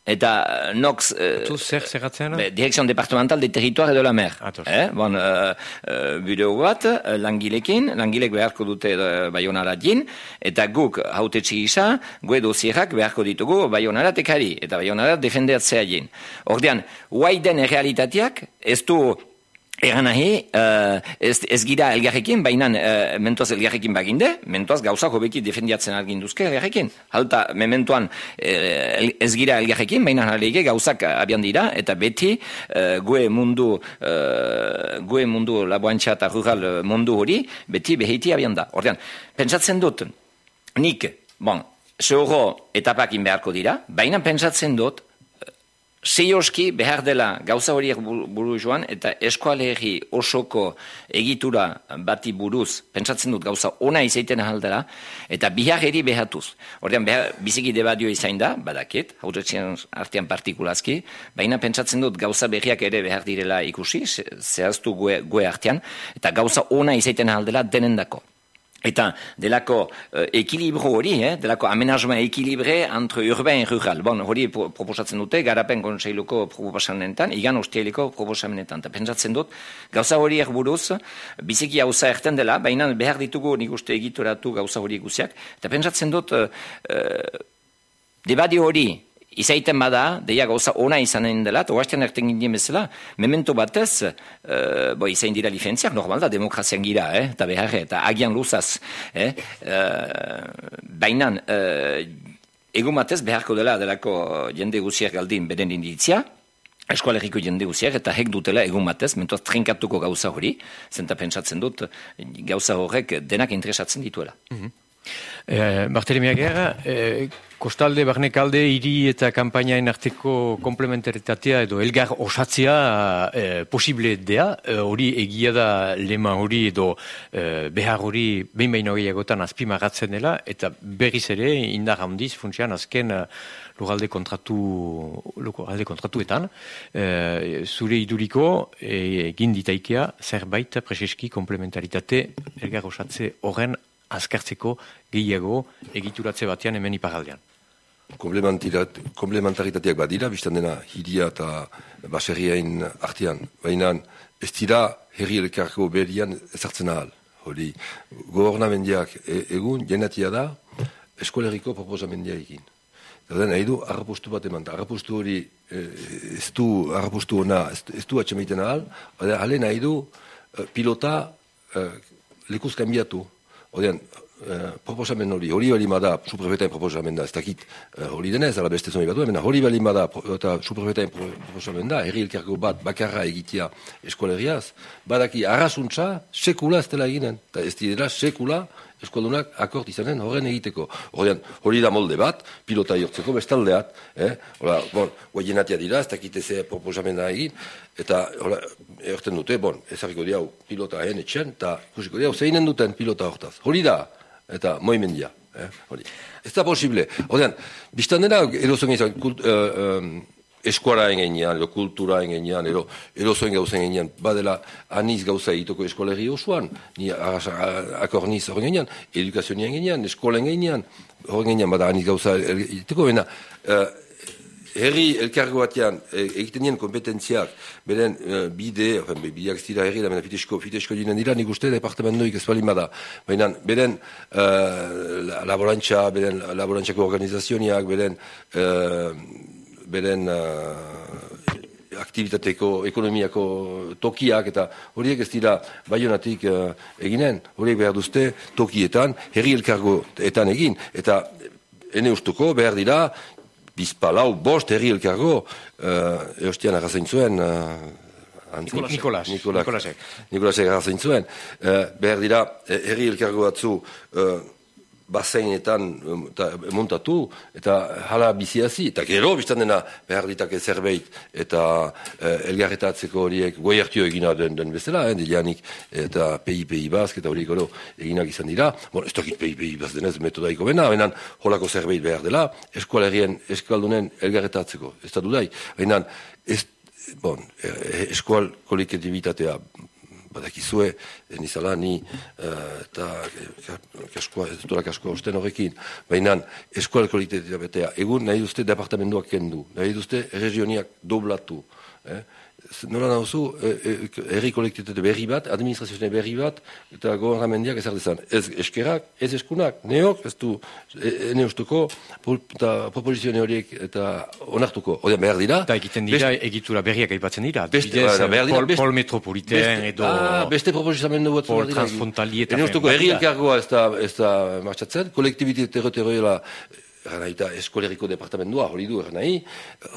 Speaker 4: Eta uh, NOX...
Speaker 1: Uh, tu zer zerratzen?
Speaker 4: Direkzion Departamental de Territoire de la Mer. Eh? Bon, uh, uh, bideo bat, uh, langilekin, langilek beharko dute uh, baionara din, eta guk haute txigisa, gue dosierak beharko ditugu baionara tekari, eta baionara defendeatzea din. Ordean, guai den realitateak, ez du Egan nahi, uh, ez, ez gira elgarrekin, baina uh, mentoaz elgarrekin baginde, mentoaz gauzak hobeki defendiatzen algin duzke elgarrekin. Halta, mementoan uh, ez gira elgarrekin, baina halege gauzak abian dira, eta beti uh, gue mundu, uh, gue mundu laboantxa eta rural mundu hori, beti behiti abian da. Ordean, pentsatzen dut, nik, bon, zehoro etapakin beharko dira, baina pentsatzen dut, Seioski behar dela gauza horiek buru joan eta eskualerri osoko egitura bati buruz pentsatzen dut gauza ona izaiten ahaldela eta bihar eri behatuz. Horrean behar, biziki debadio izain da, badakit, hautetxean artean partikulazki, baina pentsatzen dut gauza berriak ere behar direla ikusi, zehaztu gue, gue artean, eta gauza ona izaiten ahaldela denendako. Eta delako uh, ekilibro hori, eh? delako amenazma ekilibre entre urbain rural. Bon, hori proposatzen dute, garapen konseiluko proposamenetan, igan ostialiko proposamenetan. Eta pentsatzen dut, gauza hori erburuz, biziki hauza erten dela, baina behar ditugu nik uste egituratu gauza hori guziak. Eta pentsatzen dut, uh, uh, debadi hori, izaiten bada, deia gauza ona izanen dela, eta oaztean erten gindien bezala, memento batez, uh, bo, izain dira lifentziak, normal da, demokrazian gira, eh, eta behar, eta agian luzaz, eh, uh, bainan, uh, egun batez beharko dela, delako jende guziak galdin beden inditzia, eskualeriko jende guziak, eta hek dutela egun batez, mentuaz trinkatuko gauza hori, zenta pentsatzen dut, gauza horrek denak interesatzen dituela. Mm
Speaker 1: Eh, Bartelemi eh, kostalde, barnekalde, hiri eta kampainaen arteko komplementaritatea edo elgar osatzea eh, posible dea, hori egia da lema hori edo eh, behar hori behin behin horiagotan azpimagatzen dela, eta berriz ere indar handiz funtsian azken lugalde kontratu, lugalde kontratuetan, eh, zure iduriko egin ditaikea zerbait preseski komplementaritate elgar osatze horren azkartzeko gehiago egituratze batean hemen ipagaldean.
Speaker 5: Komplementaritateak badira, biztan dena hiria eta baserriain artean, baina ez dira herri elkarko berian ezartzen ahal. Hori, gobernamendiak e egun jenatia da eskoleriko proposamendia egin. Eta nahi du, harrapustu bat eman, harrapustu hori e, ez du, harrapustu hona, ez du atxemaiten ahal, hale nahi du e, pilota e, lekuz kanbiatu. Odean, uh, proposamen hori, hori bali ma da, suprefetain proposamen da, ez dakit uh, denez, ala beste zoni batu, emena hori bali ma da, eta suprefetain proposamen da, herri elkarko bat bakarra egitea eskoleriaz, badaki arrasuntza sekula ez dela eginen, eta ez dira sekula eskualdunak akort izanen horren egiteko. Horrean, hori da molde bat, pilota jortzeko bestaldeat, eh? Hora, bon, guaienatia dira, ez dakite ze proposamena egin, eta, hora, eurten dute, bon, ezarriko diau pilota hen etxen, eta kusiko diau zeinen duten pilota hortaz. Hori da, eta moimendia. Eh? Hori. Ez da posible. Horrean, biztan dena, edo izan, kult, uh, eskuara engenean, edo kultura engenean, edo, edo zoen gauza engenean, badela aniz gauza egitoko eskolegi osoan, ni akor niz hori engenean, edukazioa engenean, eskola engenean, hori engenean, bada aniz gauza egiteko, bena, uh, herri elkargo batean e, egiten nien kompetentziak, beren uh, bide, ofen, bideak zira herri da, fitesko, fitesko dinen dira, nik uste departamentoik ez balin bada, baina beren uh, laborantza, beren laborantzako organizazioniak, beren beren uh, aktivitateko, ekonomiako tokiak eta horiek ez dira baionatik uh, eginen, horiek behar duzte tokietan, herri elkargo etan egin, eta ene ustuko behar dira bizpalau bost herri elkargo uh, eostian agazain zuen uh,
Speaker 1: Nikolas. Nikolas.
Speaker 5: Nikolasek. Nikolasek agazain zuen. Uh, behar dira herri elkargo batzu uh, baseinetan um, ta, montatu, eta hala biziazi, eta gero biztan dena behar ditake zerbait, eta eh, elgarretatzeko horiek goi hartio egina den, den bezala, eh, dilianik, eta PIPI bazk, eta horiek oro eginak izan dira, bon, ez dakit PIPI baz denez metodaiko bena, benan holako zerbait behar dela, eskualerien, eskaldunen elgarretatzeko, ez da dudai, benan, ez, bon, eh, eskual kolektivitatea, dakizue, nizala ni uh, eta kaskoa, ez dut kaskoa usten horrekin, baina eskual kolektetia betea, egun nahi duzte departamentuak kendu, nahi duzte regioniak doblatu, eh? Nola nauzu, herri kolektitate berri bat, administrazioen berri bat, eta gobernamendiak ezar dezan. Ez eskerak, ez eskunak, neok, ez du, ene ustuko, proposizioen horiek eta onartuko. Odean behar dira.
Speaker 1: Eta egiten dira, egitura berriak aipatzen dira.
Speaker 5: Beste, behar dira.
Speaker 1: Pol, metropoliten edo...
Speaker 5: Ah, beste proposizamendu bat.
Speaker 1: Pol transfrontalieta.
Speaker 5: Ene ustuko, herri elkargoa ez da, ez da martxatzen, kolektibitate territorioa Eranaita eskoleriko departamentua, hori du, eranai,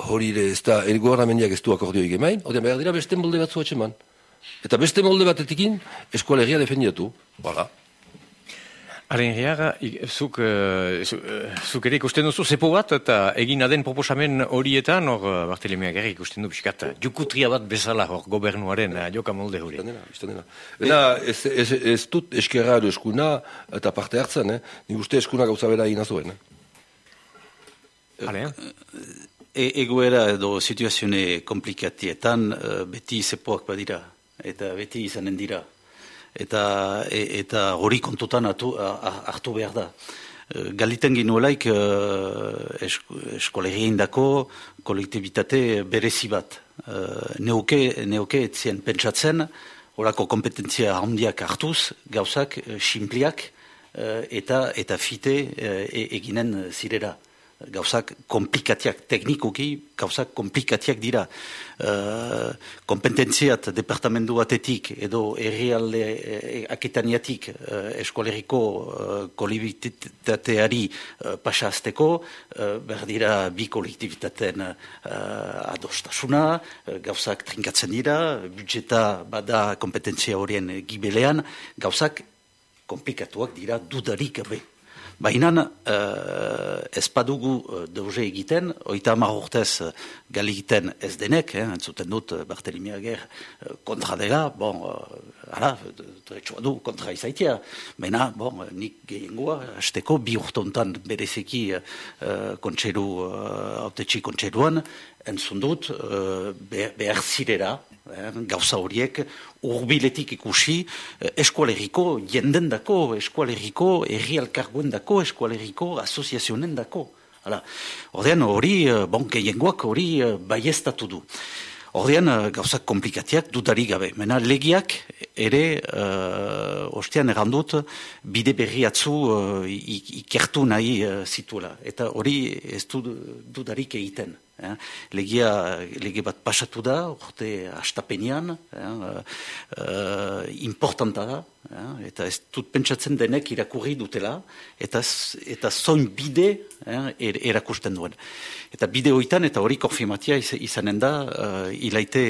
Speaker 5: hori ez da, elgornamendiak ez du akordio egemain, hori behar dira beste molde bat zuatxeman. Eta beste molde batetikin eskolegia defendiatu, bala.
Speaker 1: Haren gehiaga, zuk, uh, zuk ere ikusten duzu zepo bat eta egin aden proposamen horietan, hor uh, Bartelemiak ere ikusten du biskat, jukutria bat bezala hor gobernuaren uh, joka molde hori.
Speaker 5: Istandena, istandena. ez, ez, ez dut eskerra eskuna eta parte hartzen, eh? nik uste eskuna gauza bera inazuen. Eh?
Speaker 6: E, egoera edo situazione komplikatietan uh, beti zepoak badira eta beti izanen dira eta e, eta hori kontutan hartu, hartu behar da. Uh, galiten ginuelaik eskolegien dako kolektibitate berezi bat. Uh, neuke, neuke etzien pentsatzen horako kompetentzia handiak hartuz gauzak simpliak eta, eta fite uh, eginen zirera gauzak komplikatiak, teknikoki gauzak komplikatiak dira. Uh, kompetentziat departamentu batetik edo errealde eh, aketaniatik uh, eskoleriko uh, kolibitateari uh, pasazteko, uh, berdira bi kolektibitaten uh, adostasuna, uh, gauzak trinkatzen dira, budjeta bada kompetentzia horien gibelean, gauzak komplikatuak dira dudarik gabe. Baina uh, ez padugu uh, dauze egiten, oita hamar urtez uh, galigiten ez denek, eh, entzuten dut Bartelimia ger kontra dela, bon, uh, ala, dretsua du kontra izaitia, baina, bon, nik gehiengoa, hasteko bi urtontan berezeki uh, kontseru, uh, autetxi kontseruan, entzun dut, uh, behar zirera, eh, gauza horiek urbiletik ikusi eh, eskualeriko jenden dako, eskualeriko erri alkarguen dako, eskualeriko asoziazionen dako. Hala, ordean hori, eh, bon, gehiengoak hori eh, baiestatu du. Ordean gauzak komplikatiak dudari gabe. Mena legiak ere, uh, ostean errandut, bide berriatzu uh, ikertu nahi uh, zituela. Eta hori ez du dudarik egiten. Eh? Legia, lege bat pasatu da, orte astapenean, eh? uh, importanta da, eh? eta ez dut pentsatzen denek irakurri dutela, eta, eta zoin bide eh? er, erakusten duen. Eta bide hoitan, eta hori konfirmatia izanen da, uh, ilaite,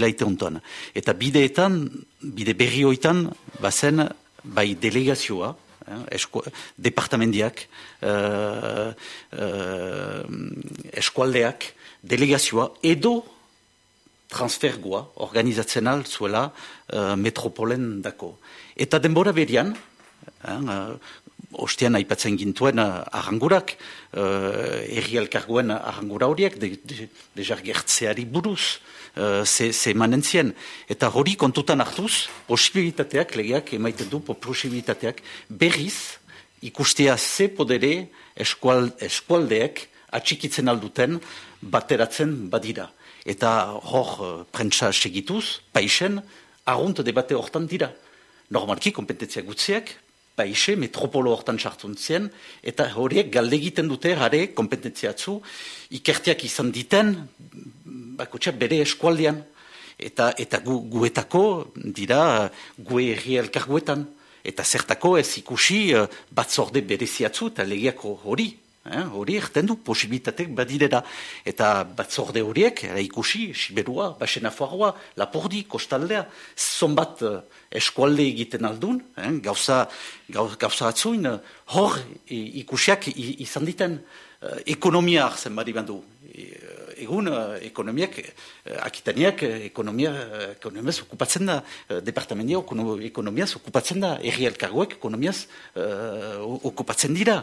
Speaker 6: ilaite ontuan. Eta bideetan, bide berri hoitan, bazen, bai delegazioa, esko, departamendiak, uh, uh, eskualdeak, delegazioa, edo transfergoa organizatzen zuela uh, metropolen dako. Eta denbora berian, uh, ostean aipatzen gintuen uh, arrangurak, uh, erri elkargoen arrangura horiek, de, de, de buruz, uh, ze, ze manentzien. Eta hori kontutan hartuz, posibilitateak, legeak emaiten du, posibilitateak berriz, ikustea ze podere eskual, eskualdeek atxikitzen alduten bateratzen badira. Eta hor uh, prentsa segituz, paisen, argunt debate hortan dira. Normalki, kompetentzia gutziak, paise, metropolo hortan sartzen zien, eta horiek galde egiten dute, gare, kompetentziatzu, ikertiak izan diten, bakotxa bere eskualdean, eta eta gu, guetako dira gu erri elkarguetan. Eta zertako ez ikusi uh, batzorde bereziatzu eta legiako hori. Eh, hori erten du posibilitatek badirera. Eta batzorde horiek, ikusi, Siberua, Basena Foarua, Lapordi, Kostaldea, zonbat uh, eskualde egiten aldun, eh, gauza, gauza atzuin, hor ikusiak izan diten uh, ekonomia hartzen bari bandu. Egun uh, ekonomiak, uh, akitaniak, ekonomia, ekonomiaz okupatzen da, uh, departamentia ekonomiaz okupatzen da, erri elkargoek ekonomiaz okupatzen dira.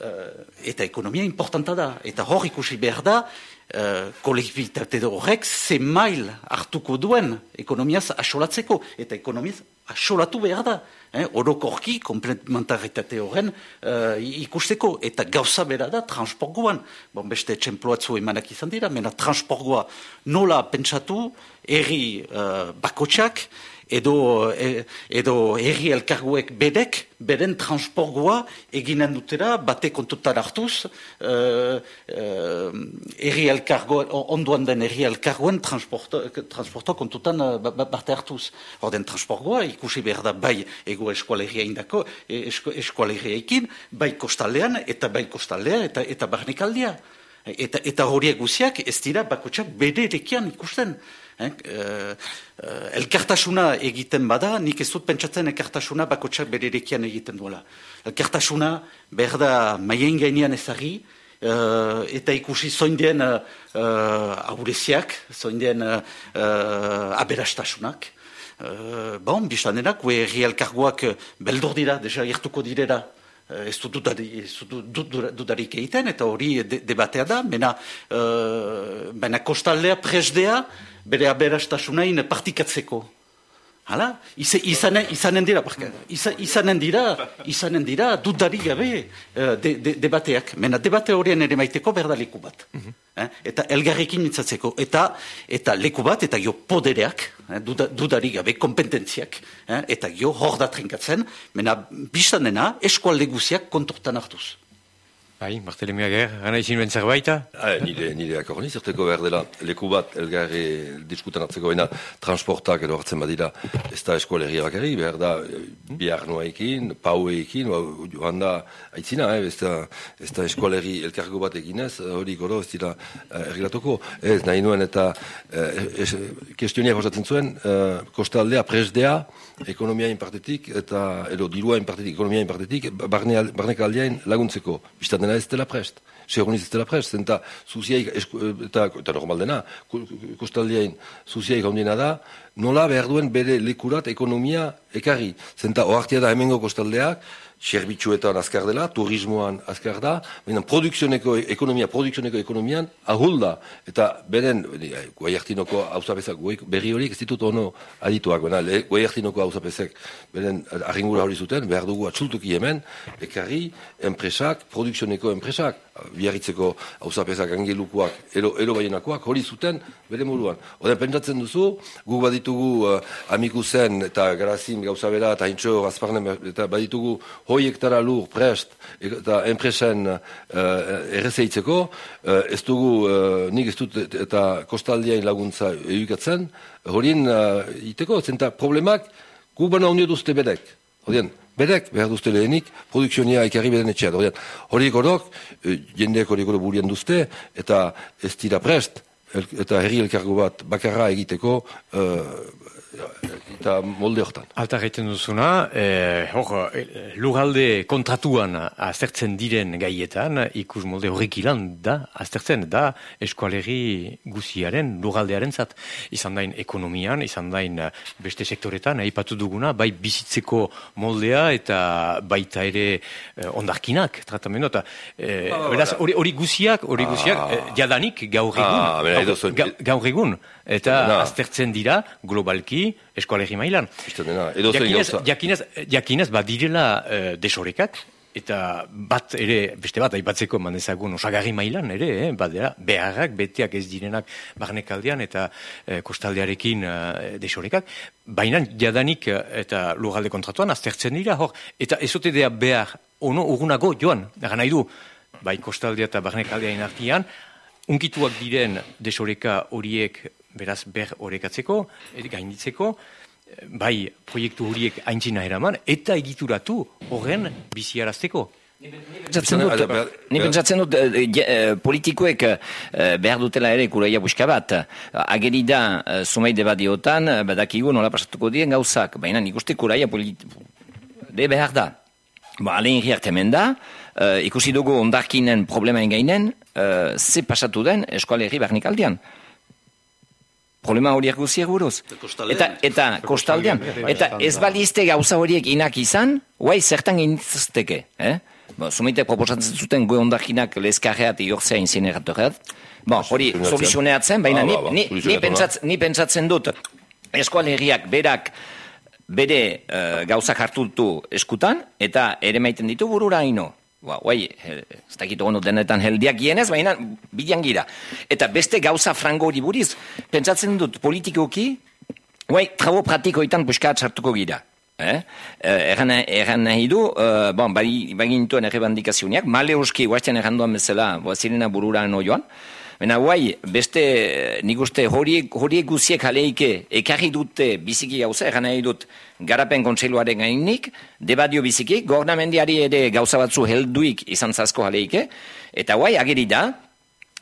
Speaker 6: Uh, eta ekonomia importanta da. Eta hor ikusi behar da, uh, kolektibitate horrek ze mail hartuko duen ekonomiaz asolatzeko, eta ekonomiaz asolatu behar da. Eh, orokorki, komplementaritate horren uh, ikusteko, eta gauza bera da, transporgoan. Bon, beste txemploatzu emanak izan dira, mena transporgoa nola pentsatu, erri uh, bakotxak, edo, e, edo erri elkarguek bedek, beren transporgoa eginen dutera, bate kontutan hartuz, uh, uh, erri elkargo, onduan den erri elkargoen transporto, transporto kontutan uh, bate hartuz. Orden transporgoa ikusi behar da bai ego eskualeria indako, esko, eskualeria ikin, bai kostaldean eta bai kostaldea eta, eta barnekaldia. Eta, eta horiek guziak ez dira bakotxak bere lekian ikusten. Uh, elkartasuna egiten bada, nik ez dut pentsatzen elkartasuna bakotsak bererekian egiten duela. Elkartasuna behar da maien gainean ezari, uh, eta ikusi zoindien uh, uh, aureziak, zoindien uh, uh, aberastasunak. Uh, bon, biztan denak, ue erri elkargoak beldur dira, deja gertuko direra, ez du dudarik egiten, eta hori debatea da, mena, uh, kostaldea presdea, bere aberastasunain partikatzeko. Hala? Izanen, izanen dira, parka, izanen dira, izanen dira, dudari gabe uh, de, de, debateak. Mena, debate horien ere maiteko berda leku bat. Mhm. eh? Eta elgarrekin mitzatzeko. Eta, eta leku bat, eta jo podereak, eh? Duda, dudari gabe, kompetentziak. Eh? Eta jo hor da trinkatzen, mena, bizanena, eskualde guziak kontortan hartuz.
Speaker 1: Bai, Bartelemia ger, gana izin ben zerbaita?
Speaker 5: Ah, nire, nire akorni, zerteko behar dela, leku bat, elgarri diskutan hartzeko baina, transportak edo hartzen badira, ez da eskolegia bakarri, behar da, bihar noaekin, paueekin, ba, joan da, aitzina, eh, ez da, ez da eskolegi elkargo bat eginez, hori goro, ez dira, eh, ergilatoko, ez, nahi nuen eta, eh, kestionia hozatzen zuen, eh, kostaldea, presdea, ekonomia inpartetik, eta, edo, dirua inpartetik, ekonomia inpartetik, barne, barnek aldeain laguntzeko, biztaten ez dela prest. Segurniz ez dela prest. Zenta, zuziaik, eta, eta normal dena, kostaldiain, zuziaik handiena da, nola behar duen bere lekurat ekonomia ekarri. Zenta, oartia da hemengo kostaldeak, serbitxuetan azkar dela, turismoan azkar da, baina produksioneko ekonomia, produksioneko ekonomian ahul da. Eta beren, guai hartinoko hausapezak, berri horiek ez ditut ono adituak, baina guai hartinoko hausapezak, beren arringura hori zuten, behar dugu atxultuki hemen, ekarri, enpresak, produksioneko enpresak, biarritzeko hausapezak angelukoak, ero, ero baienakoak, hori zuten, bere moduan. Oden, pentsatzen duzu, guk baditugu uh, amiku zen, eta garazin gauza bera, eta hintxo, azparnen, eta baditugu hoiektara lur prest, eta enpresen uh, errezeitzeko, uh, ez dugu, uh, nik ez dut, eta kostaldiain laguntza edukatzen, horien uh, iteko, zenta problemak, gu bana ondio duzte bedek. Horien, Bedek, behar duzte lehenik, produksionia ikarri beden etxeat. Horiek horok, jendeak horiek horok burien duzte, eta ez dira prest, eta herri elkargo bat bakarra egiteko, e, eta molde hortan.
Speaker 1: Alta gaiten duzuna, eh, hor, eh, lugalde kontratuan aztertzen diren gaietan, ikus molde horrek ilan da, aztertzen da eskualeri guziaren, lugaldearen zat, izan dain ekonomian, izan dain eh, beste sektoretan, aipatu duguna, bai bizitzeko moldea eta baita ere ondarkinak, tratamento, eta eh, ah, hori guziak, hori guziak, ah. jadanik gaur egun, ah, gaur egun, eta aztertzen dira globalki eskualegi mailan. Jakinez, jakinez, jakinez bat direla uh, desorekak, eta bat ere, beste bat, aipatzeko mandezagun osagarri mailan ere, eh, bat dira, beharrak, beteak ez direnak barnekaldean eta eh, kostaldearekin eh, desorekak, baina jadanik eta lugalde kontratuan aztertzen dira, hor, eta ezote dea behar, ono urgunago joan, daga nahi du, bai kostaldea eta barnekaldean artian, unkituak diren desoreka horiek beraz ber horrekatzeko, gainditzeko, bai proiektu horiek aintzina eraman, eta egituratu horren biziarazteko.
Speaker 4: Ni pentsatzen dut, eh, eh, politikoek eh, behar dutela ere kuraia buska bat. Ageri da, sumaide bat diotan, badakigu nola pasatuko dien gauzak. Baina nik uste kuraia politiko de behar da. Ba, alein riak temen da, ikusi dugu ondarkinen problemaen gainen, ze pasatu den eskualerri barnik aldean problema horiek guziak buruz. Eta, eta kostaldean. Eta ez balizte gauza horiek inak izan, guai zertan gintzteke. Eh? Bo, sumite proposatzen zuten goe ondakinak lezkarreat iortzea inzineratorat. Bon, hori soluzioneatzen, baina
Speaker 5: Ah,
Speaker 4: ni,
Speaker 5: ba, ba,
Speaker 4: ni, ni,
Speaker 5: soluzioneatu
Speaker 4: pentsatzen, ni pentsatzen dut eskualeriak berak bere uh, gauzak hartutu eskutan, eta ere maiten ditu burura ino. Ba, guai, eh, ez dakit dut denetan heldiak gienez, baina bidean gira. Eta beste gauza frango hori buriz, pentsatzen dut politikoki, guai, trabo pratikoetan buskat sartuko gira. Eh? Eh, Erran, erran nahi du, uh, bon, bai, bagintuen errebandikazioak, male urski, guazten erranduan bezala, boa, zirena burura joan, Baina guai, beste, nik uste horiek, horiek guziek jaleike ekarri dute biziki gauza, eran nahi dut garapen kontseiluaren gainik, debadio biziki, gornamendiari ere gauza batzu helduik izan zazko jaleike, eta guai, ageri da,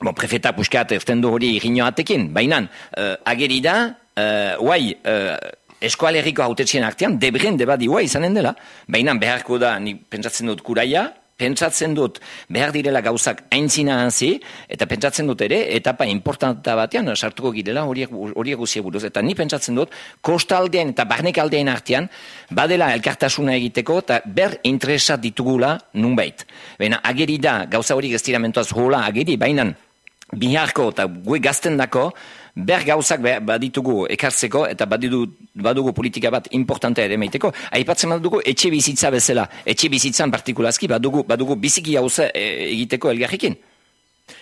Speaker 4: bon, prefeta puskat erten du hori irinoatekin, baina uh, ageri da, uh, guai, uh, eskoalerriko hautetxien artean, debren debadioa izanen dela, baina beharko da, nik pentsatzen dut kuraia, pentsatzen dut behar direla gauzak aintzina hazi, eta pentsatzen dut ere, etapa importanta batean sartuko girela horiek, horiek guzia buruz. Eta ni pentsatzen dut, kostaldean eta barnekaldean artean, badela elkartasuna egiteko, eta ber interesa ditugula nunbait. Baina ageri da, gauza horiek ez tiramentoaz hola ageri, baina biharko eta gue gazten dako, ber gauzak baditugu ekartzeko eta badidu, badugu politika bat importantea ere meiteko. Aipatzen badugu etxe bizitza bezala, etxe bizitzan partikulazki badugu, badugu biziki gauza e, egiteko elgarrekin.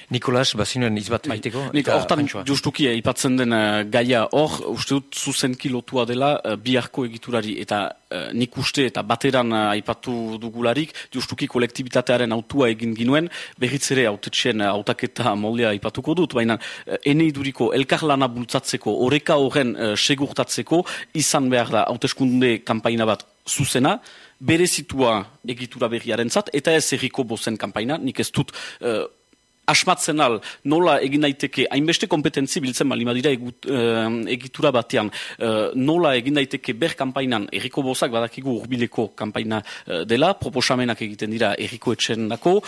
Speaker 1: Nikolas, bazinuen izbat maiteko.
Speaker 2: Nik hortan justuki aipatzen den uh, gaia hor, uste dut zuzenki lotua dela uh, biharko egiturari. Eta uh, nik uste eta bateran uh, aipatu dugularik, justuki kolektibitatearen autua egin ginuen, berriz ere autetxen autaketa moldea aipatuko dut, baina uh, ene iduriko elkarlana bultzatzeko, oreka horren uh, segurtatzeko, izan behar da hauteskunde kanpaina bat zuzena, berezitua egitura berriaren zat, eta ez erriko bozen kanpaina, nik ez dut uh, asmatzen al nola egin daiteke hainbeste kompetentzi biltzen bali madira eh, egitura batean eh, nola egin daiteke ber kanpainan erriko bozak badakigu urbileko kanpaina eh, dela proposamenak egiten dira erriko etxen dako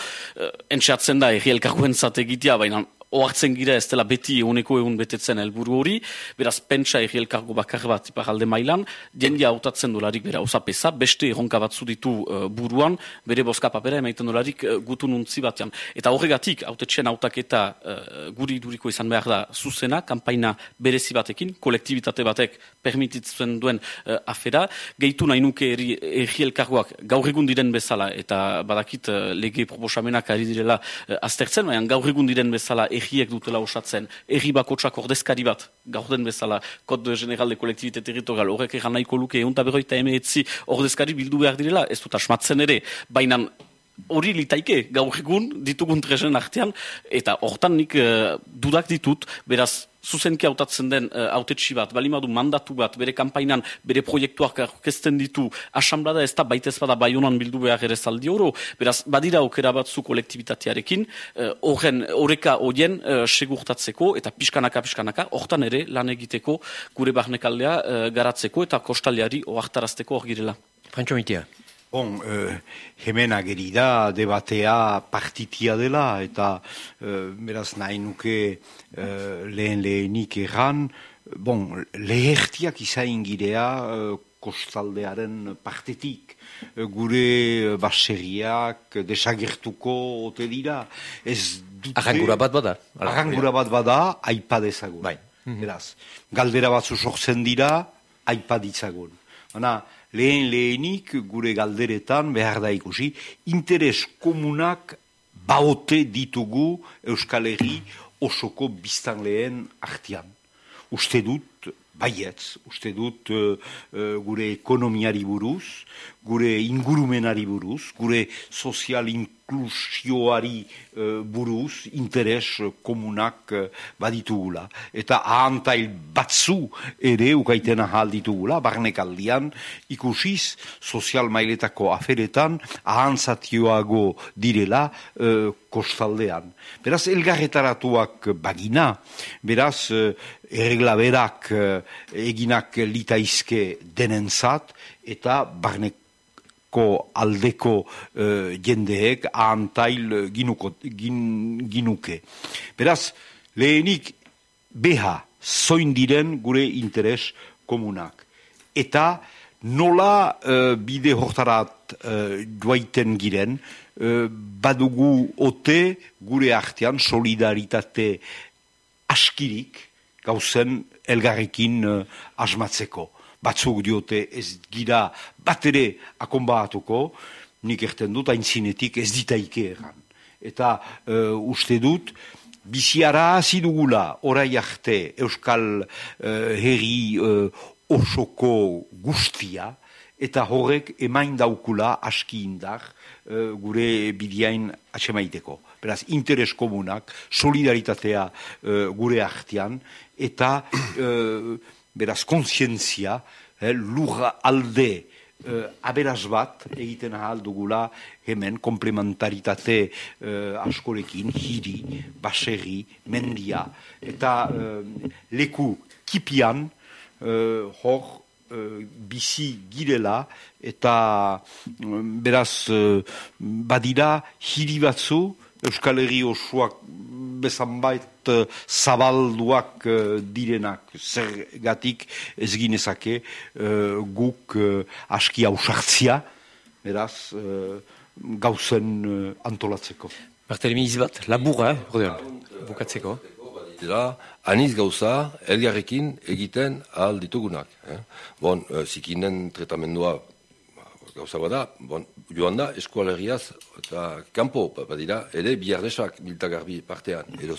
Speaker 2: entxeatzen da erri elkarguen zat egitea baina ohartzen gira ez dela beti eguneko egun betetzen helburu hori, beraz pentsa erri elkargo bakar bat iparalde mailan, jendia hautatzen dolarik bera osapesa, beste erronka batzu ditu eh, buruan, bere boska papera emaiten dolarik uh, gutu nuntzi batean. Eta horregatik, hautetxean hautaketa uh, guri duriko izan behar da zuzena, kanpaina berezi batekin, kolektibitate batek permititzen duen uh, afera, gehitu nahi nuke erri elkargoak gaur egun diren bezala, eta badakit uh, lege proposamenak ari direla uh, aztertzen, baina gaur egun diren bezala erriek dutela osatzen, erri bakotsak ordezkari bat, gaur den bezala, kod general de kolektibite territorial, horrek egan nahiko luke, egun berroita emeetzi ordezkari bildu behar direla, ez dut asmatzen ere, baina hori litaike gaur egun ditugun tresen artean, eta hortan nik eh, dudak ditut, beraz, zuzenki hautatzen den uh, autetxi bat, balimadu mandatu bat, bere kanpainan, bere proiektuak aurkezten ditu, asamblada ez da baitez bada baionan bildu behar ere zaldi oro, beraz, badira aukera batzu kolektibitatearekin, eh, horren, horreka horien uh, segurtatzeko, eta pixkanaka, pixkanaka, hortan ere lan egiteko, gure barnekaldea uh, garatzeko, eta kostaldeari oartarazteko hor girela.
Speaker 1: Frantxo mitea.
Speaker 3: Bon, eh, hemen ageri da, debatea partitia dela, eta eh, beraz nahi nuke eh, lehen lehenik erran, bon, lehertiak izain girea eh, kostaldearen partetik, gure baserriak desagertuko ote dira, ez dute...
Speaker 1: Arrangura bat bada.
Speaker 3: Arrangura bat bada, aipa dezagun.
Speaker 1: Bai.
Speaker 3: Beraz, galdera batzu sortzen dira, aipa ditzagun. Lehen lehenik gure galderetan behar da ikusi, interes komunak baote ditugu Euskal Herri osoko biztan lehen artian. Uste dut, baietz, uste dut eh, eh, gure ekonomiari buruz, gure ingurumenari buruz, gure sozial inklusioari eh, buruz, interes komunak eh, baditugula. Eta ahantail batzu ere ukaiten ahal ditugula, barnekaldian ikusiz sozial mailetako aferetan ahantzatioago direla eh, kostaldean. Beraz, elgarretaratuak bagina, beraz, eh, erregla berak eh, eginak litaizke denentzat, eta barnek ko aldeko eh, jendeek ahantail ginuko, gin, ginuke. Beraz, lehenik beha zoin diren gure interes komunak. Eta nola uh, bide hortarat uh, duaiten giren, uh, badugu ote gure artean solidaritate askirik gauzen elgarrekin uh, asmatzeko. Batzuk diote ez gira bat ere akonbaatuko, nik erten dut aintzinetik ez ditaike erran. Eta uh, uste dut, biziara dugula orai arte Euskal uh, herri uh, osoko guztia, eta horrek emain daukula aski indar uh, gure bidiain atxemaiteko. Beraz, interes komunak, solidaritatea uh, gure artean, eta uh, beraz, konsientzia, eh, lurra alde uh, aberaz bat egiten ahal dugula hemen komplementaritate uh, askorekin, hiri, baserri, mendia, eta uh, leku kipian, uh, hor bizi girela, eta beraz badira hiri batzu, Euskal Herri osoak bezanbait uh, zabalduak uh, direnak zergatik ez ginezake uh, guk uh, aski hausartzia, beraz, uh, gauzen uh, antolatzeko.
Speaker 1: Bartelemi izbat, labura, eh, bukatzeko.
Speaker 5: Dira, aniz gauza, elgarrekin egiten ahal ditugunak. Eh? Bon, zikinen tratamendua gauza bada, bon, joan da eskualeriaz eta kanpo, badira, ere biardesak miltagarbi partean, edo